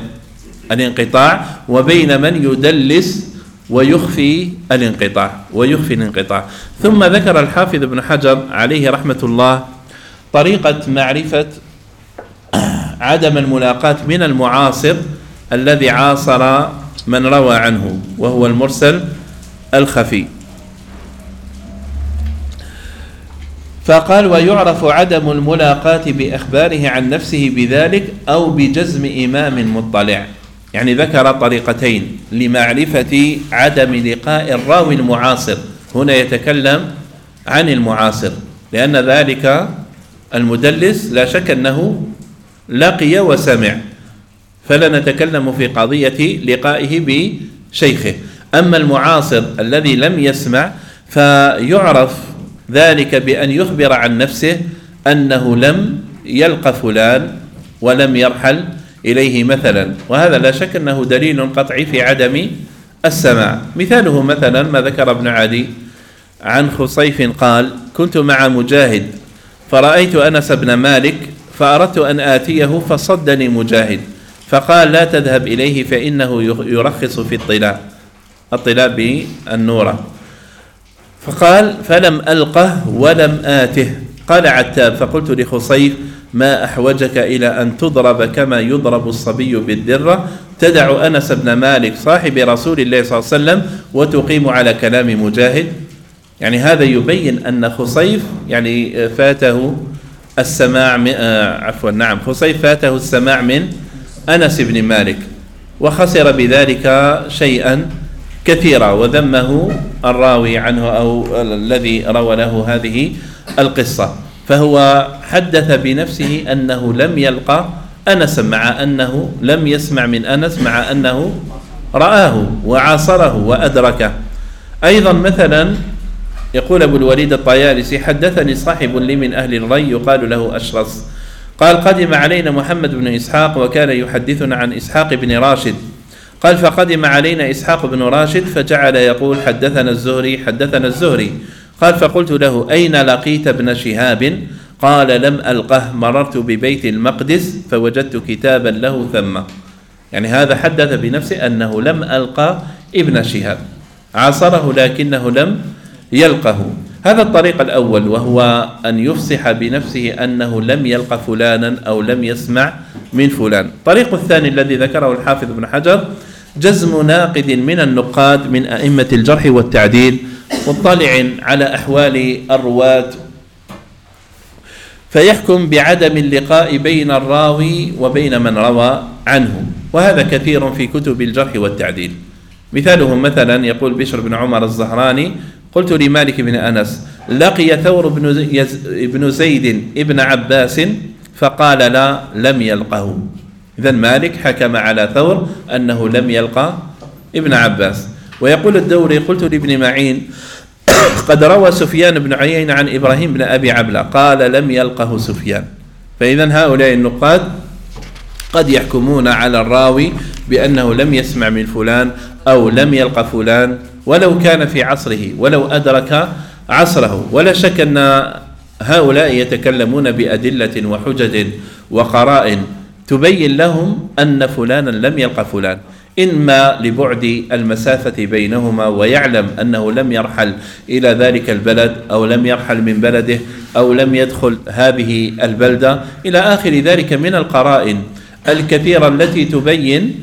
الانقطاع وبين من يدلس ويخفي الانقطاع ويخفي الانقطاع. ثم ذكر الحافظ ابن حجر عليه رحمة الله طريقة معرفة عدم الملاقاة من المعاصر الذي عاصر من روى عنه وهو المرسل الخفي. فقال ويعرف عدم الملاقاة بأخباره عن نفسه بذلك أو بجزم إمام مطلع. يعني ذكر طريقتين لمعرفة عدم لقاء الراوي المعاصر. هنا يتكلم عن المعاصر لأن ذلك المدلس لا شك أنه لقي وسمع. فلا نتكلم في قضية لقائه بشيخه. أما المعاصر الذي لم يسمع فيعرف ذلك بأن يخبر عن نفسه أنه لم يلقى فلان ولم يرحل إليه مثلا. وهذا لا شك أنه دليل قطعي في عدم السماع. مثاله مثلا ما ذكر ابن عدي عن خصيف قال كنت مع مجاهد فرأيت أنس بن مالك فأردت أن آتيه فصدني مجاهد. فقال لا تذهب إليه فإنه يرخص في الطلاء. الطلاء بالنورة. فقال فلم ألقه ولم آته. قال عتاب. فقلت لخصيف ما أحوجك إلى أن تضرب كما يضرب الصبي بالدرة. تدع أنس بن مالك صاحب رسول الله صلى الله عليه وسلم وتقيم على كلام مجاهد. يعني هذا يبين أن خصيف يعني فاته السماع آه عفوا نعم خصيف فاته السماع من أنس بن مالك وخسر بذلك شيئا كثيرا وذمه الراوي عنه أو الذي روى له هذه القصة. فهو حدث بنفسه أنه لم يلقى أنس مع أنه لم يسمع من أنس مع أنه رآه وعاصره وأدركه. أيضا مثلا يقول أبو الوليد الطيالسي حدثني صاحب لي من أهل الري يقال له أشرس. قال قدم علينا محمد بن إسحاق وكان يحدثنا عن إسحاق بن راشد. قال فقدم علينا إسحاق بن راشد فجعل يقول حدثنا الزهري حدثنا الزهري. قال فقلت له أين لقيت ابن شهاب؟ قال لم ألقه مررت ببيت المقدس فوجدت كتابا له ثم. يعني هذا حدث بنفسه أنه لم ألقى ابن شهاب. عاصره لكنه لم يلقه. هذا الطريق الأول وهو أن يفصح بنفسه أنه لم يلقى فلانا أو لم يسمع من فلان. الطريق الثاني الذي ذكره الحافظ ابن حجر جزم ناقد من النقاد من أئمة الجرح والتعديل مطلع على أحوال الرواة فيحكم بعدم اللقاء بين الراوي وبين من روى عنه وهذا كثير في كتب الجرح والتعديل. مثالهم مثلا يقول بشر بن عمر الزهراني قلت لمالك بن أنس لقي ثور بن, بن زيد ابن عباس فقال لا لم يلقه. إذا مالك حكم على ثور أنه لم يلقى ابن عباس. ويقول الدوري قلت لابن معين قد روى سفيان بن عيين عن إبراهيم بن أبي عبلة قال لم يلقه سفيان. فإذا هؤلاء النقاد قد يحكمون على الراوي بأنه لم يسمع من فلان أو لم يلقى فلان ولو كان في عصره ولو أدرك عصره. ولا شك أن هؤلاء يتكلمون بأدلة وحجج وقرائن تبين لهم أن فلانا لم يلقى فلان. إما لبعد المسافة بينهما ويعلم أنه لم يرحل إلى ذلك البلد أو لم يرحل من بلده أو لم يدخل هذه البلدة. إلى آخر ذلك من القرائن الكثيرة التي تبين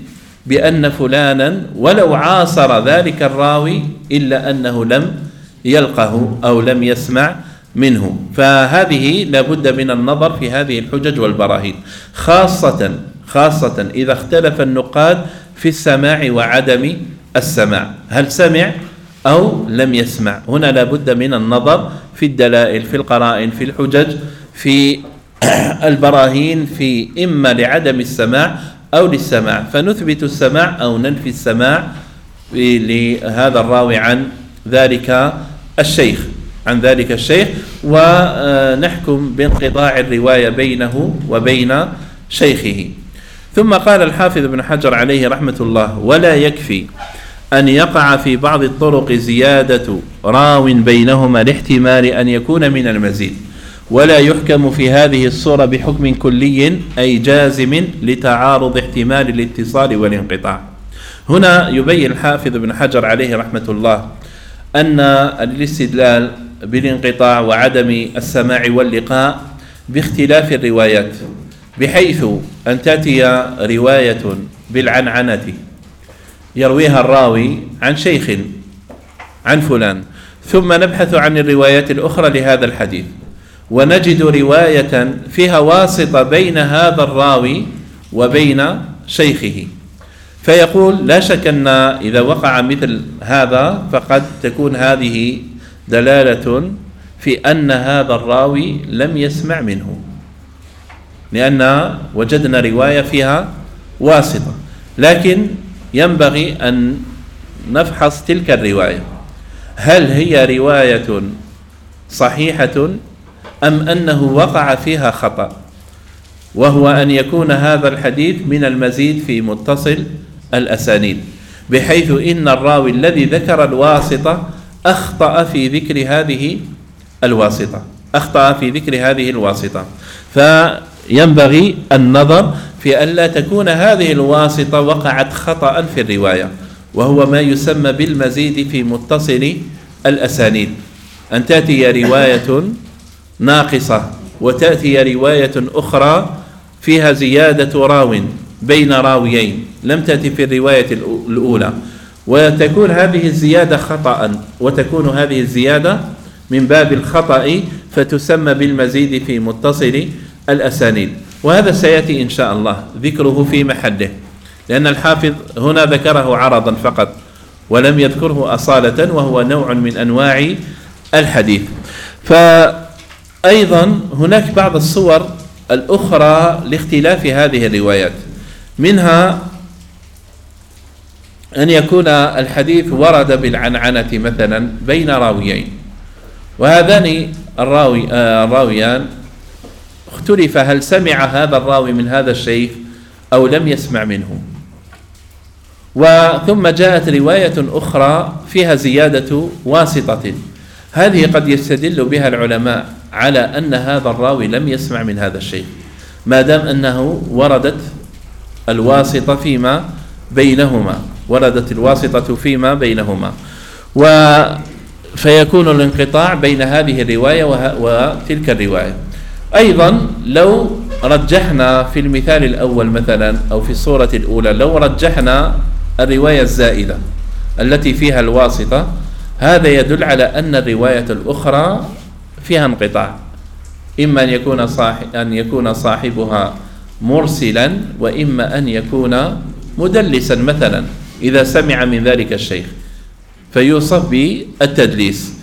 بأن فلانا ولو عاصر ذلك الراوي إلا أنه لم يلقه أو لم يسمع منه. فهذه لابد من النظر في هذه الحجج والبراهين. خاصة خاصة إذا اختلف النقاد في السماع وعدم السماع. هل سمع أو لم يسمع؟ هنا لابد من النظر في الدلائل في القرائن في الحجج في البراهين في إما لعدم السماع أو للسماع. فنثبت السماع أو ننفي السماع لهذا الراوي عن ذلك الشيخ عن ذلك الشيخ. ونحكم بانقطاع الرواية بينه وبين شيخه. ثم قال الحافظ ابن حجر عليه رحمة الله ولا يكفي أن يقع في بعض الطرق زيادة راو بينهما لاحتمال أن يكون من المزيد. ولا يحكم في هذه الصورة بحكم كلي أي جازم لتعارض احتمال الاتصال والانقطاع. هنا يبين الحافظ ابن حجر عليه رحمة الله أن الاستدلال بالانقطاع وعدم السماع واللقاء باختلاف الروايات بحيث أن تأتي رواية بالعنعنة. يرويها الراوي عن شيخ عن فلان. ثم نبحث عن الروايات الأخرى لهذا الحديث. ونجد رواية فيها واسطة بين هذا الراوي وبين شيخه. فيقول لا شك أن إذا وقع مثل هذا فقد تكون هذه دلالة في أن هذا الراوي لم يسمع منه. لأن وجدنا رواية فيها واسطة. لكن ينبغي أن نفحص تلك الرواية. هل هي رواية صحيحة أم أنه وقع فيها خطأ؟ وهو أن يكون هذا الحديث من المزيد في متصل الأسانيد بحيث إن الراوي الذي ذكر الواسطة أخطأ في ذكر هذه الواسطة أخطأ في ذكر هذه الواسطة. فينبغي النظر في ألا تكون هذه الواسطة وقعت خطأ في الرواية وهو ما يسمى بالمزيد في متصل الأسانيد. أن تأتي رواية ناقصة وتأتي رواية أخرى فيها زيادة راو بين راويين. لم تأتي في الرواية الأولى. وتكون هذه الزيادة خطأ وتكون هذه الزيادة من باب الخطأ فتسمى بالمزيد في متصل الأسانيد. وهذا سيأتي إن شاء الله ذكره في محله. لأن الحافظ هنا ذكره عرضا فقط ولم يذكره أصالة وهو نوع من أنواع الحديث. فأيضا هناك بعض الصور الأخرى لاختلاف هذه الروايات منها أن يكون الحديث ورد بالعنعنة مثلا بين راويين وهذان الراوي آه، الراويان اختلف هل سمع هذا الراوي من هذا الشيخ أو لم يسمع منه. وثم جاءت رواية أخرى فيها زيادة واسطة هذه قد يستدل بها العلماء على أن هذا الراوي لم يسمع من هذا الشيخ ما دام أنه وردت الواسطة فيما بينهما وردت الواسطة فيما بينهما. و فيكون الانقطاع بين هذه الرواية وتلك الرواية. أيضا لو رجحنا في المثال الأول مثلا أو في الصورة الأولى لو رجحنا الرواية الزائدة التي فيها الواسطة هذا يدل على أن الرواية الأخرى فيها انقطاع. إما أن يكون صاحب أن يكون صاحبها مرسلا وإما أن يكون مدلسا مثلا. إذا سمع من ذلك الشيخ فيوصف بالتدليس.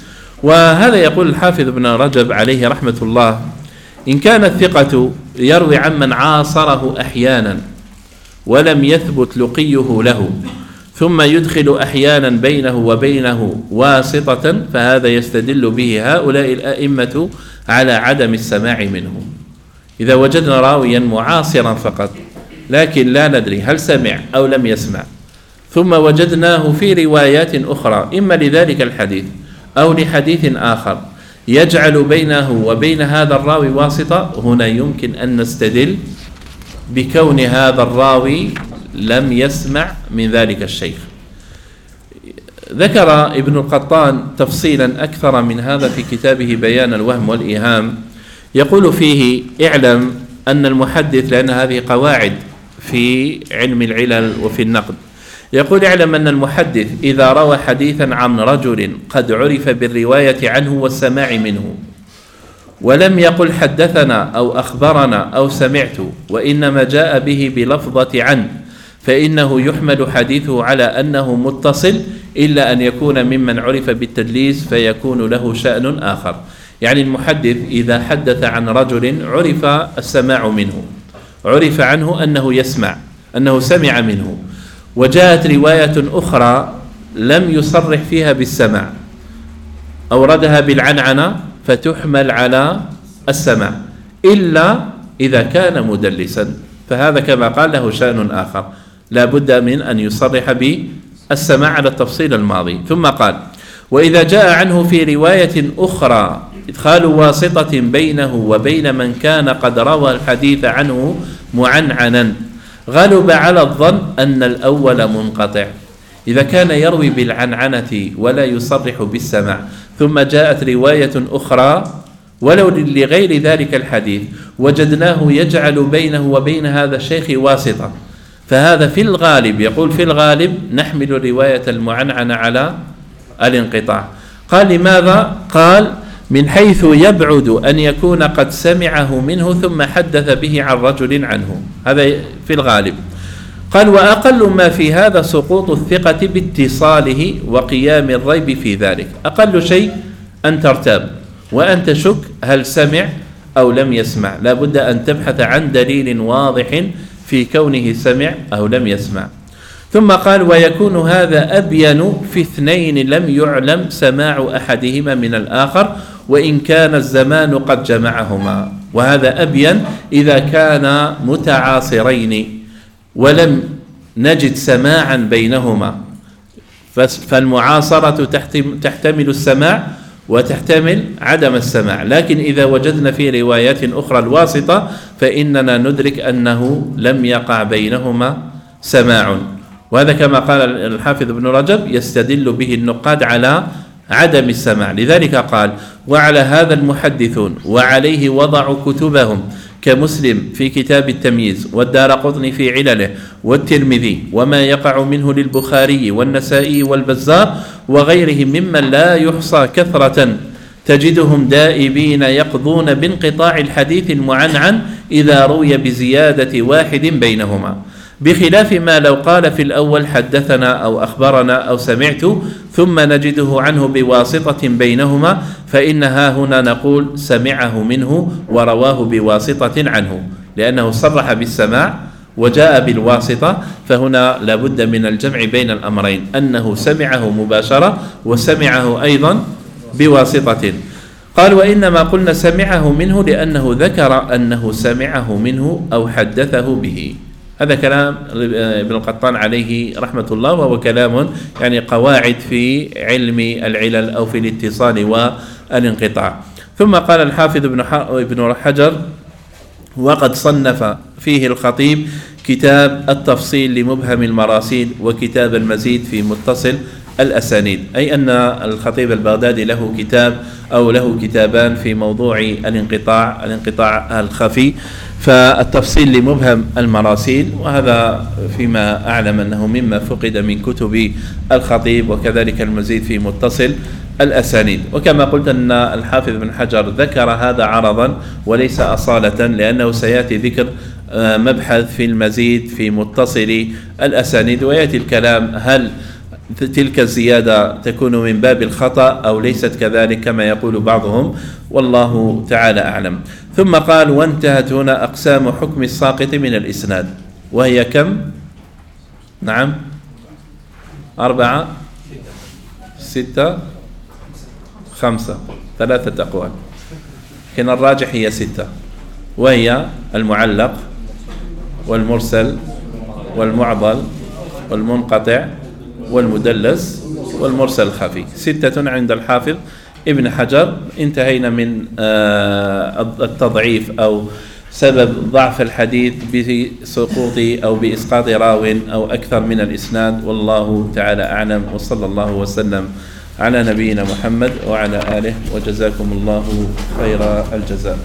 وهذا يقول الحافظ ابن رجب عليه رحمة الله إن كان الثقة يروي عمن عاصره أحيانا ولم يثبت لقيه له. ثم يدخل أحيانا بينه وبينه واسطة فهذا يستدل به هؤلاء الأئمة على عدم السماع منه إذا وجدنا راويا معاصرا فقط لكن لا ندري هل سمع أو لم يسمع. ثم وجدناه في روايات أخرى إما لذلك الحديث أو لحديث آخر. يجعل بينه وبين هذا الراوي واسطة هنا يمكن أن نستدل بكون هذا الراوي لم يسمع من ذلك الشيخ. ذكر ابن القطان تفصيلا أكثر من هذا في كتابه بيان الوهم والإيهام. يقول فيه اعلم أن المحدث لأن هذه قواعد في علم العلل وفي النقد. يقول اعلم أن المحدث إذا روى حديثا عن رجل قد عرف بالرواية عنه والسماع منه ولم يقل حدثنا أو أخبرنا أو سمعت وإنما جاء به بلفظة عن فإنه يحمل حديثه على أنه متصل إلا أن يكون ممن عرف بالتدليس فيكون له شأن آخر. يعني المحدث إذا حدث عن رجل عرف السماع منه عرف عنه أنه يسمع أنه سمع منه. وجاءت رواية أخرى لم يصرح فيها بالسماع. أوردها بالعنعنة فتحمل على السماع إلا إذا كان مدلسا. فهذا كما قال له شأن آخر. لا بد من أن يصرح بالسماع على التفصيل الماضي. ثم قال وإذا جاء عنه في رواية أخرى إدخال واسطة بينه وبين من كان قد روى الحديث عنه معنعنا غلب على الظن أن الأول منقطع. إذا كان يروي بالعنعنة ولا يصرح بالسمع ثم جاءت رواية أخرى ولو لغير ذلك الحديث وجدناه يجعل بينه وبين هذا الشيخ واسطة. فهذا في الغالب يقول في الغالب نحمل رواية المعنعنة على الانقطاع. قال لماذا؟ قال من حيث يبعد أن يكون قد سمعه منه ثم حدث به عن رجل عنه. هذا في الغالب. قال وأقل ما في هذا سقوط الثقة باتصاله وقيام الريب في ذلك. أقل شيء أن ترتاب وأن تشك هل سمع أو لم يسمع. لا بد أن تبحث عن دليل واضح في كونه سمع أو لم يسمع. ثم قال ويكون هذا أبين في اثنين لم يعلم سماع أحدهما من الآخر وإن كان الزمان قد جمعهما. وهذا أبين إذا كان متعاصرين ولم نجد سماعا بينهما. فالمعاصرة تحتمل السماع وتحتمل عدم السماع. لكن إذا وجدنا في روايات أخرى الواسطة فإننا ندرك أنه لم يقع بينهما سماع. وهذا كما قال الحافظ ابن رجب يستدل به النقاد على عدم السماع. لذلك قال وعلى هذا المحدثون وعليه وضعوا كتبهم كمسلم في كتاب التمييز والدار قطني في علله والترمذي وما يقع منه للبخاري والنسائي والبزار وغيرهم ممن لا يحصى كثرة تجدهم دائبين يقضون بانقطاع الحديث المعنعن إذا روي بزيادة واحد بينهما. بخلاف ما لو قال في الأول حدثنا أو أخبرنا أو سمعت ثم نجده عنه بواسطة بينهما فإنها هنا نقول سمعه منه ورواه بواسطة عنه لأنه صرح بالسماع وجاء بالواسطة فهنا لابد من الجمع بين الأمرين أنه سمعه مباشرة وسمعه أيضا بواسطة. قال وإنما قلنا سمعه منه لأنه ذكر أنه سمعه منه أو حدثه به. هذا كلام ابن القطان عليه رحمة الله وهو كلام يعني قواعد في علم العلل أو في الاتصال والانقطاع. ثم قال الحافظ ابن حجر وقد صنف فيه الخطيب كتاب التفصيل لمبهم المراسيل وكتاب المزيد في متصل الأسانيد. أي أن الخطيب البغدادي له كتاب أو له كتابان في موضوع الانقطاع الانقطاع الخفي. فالتفصيل لمبهم المراسيل وهذا فيما أعلم أنه مما فقد من كتب الخطيب وكذلك المزيد في متصل الأسانيد. وكما قلت أن الحافظ بن حجر ذكر هذا عرضا وليس أصالة لأنه سيأتي ذكر آه، مبحث في المزيد في متصل الأسانيد. ويأتي الكلام هل تلك الزيادة تكون من باب الخطأ أو ليست كذلك كما يقول بعضهم؟ والله تعالى أعلم. ثم قال وانتهت هنا أقسام حكم الساقط من الإسناد. وهي كم؟ نعم. أربعة ستة خمسة. ثلاثة أقوال. لكن الراجح هي ستة. وهي المعلق والمرسل والمعضل والمنقطع والمدلس والمرسل الخفي. ستة عند الحافظ. ابن حجر انتهينا من آه، التضعيف أو سبب ضعف الحديث بسقوط أو بإسقاط راو أو أكثر من الإسناد. والله تعالى أعلم. وصلى الله وسلم على نبينا محمد وعلى آله. وجزاكم الله خير الجزاء.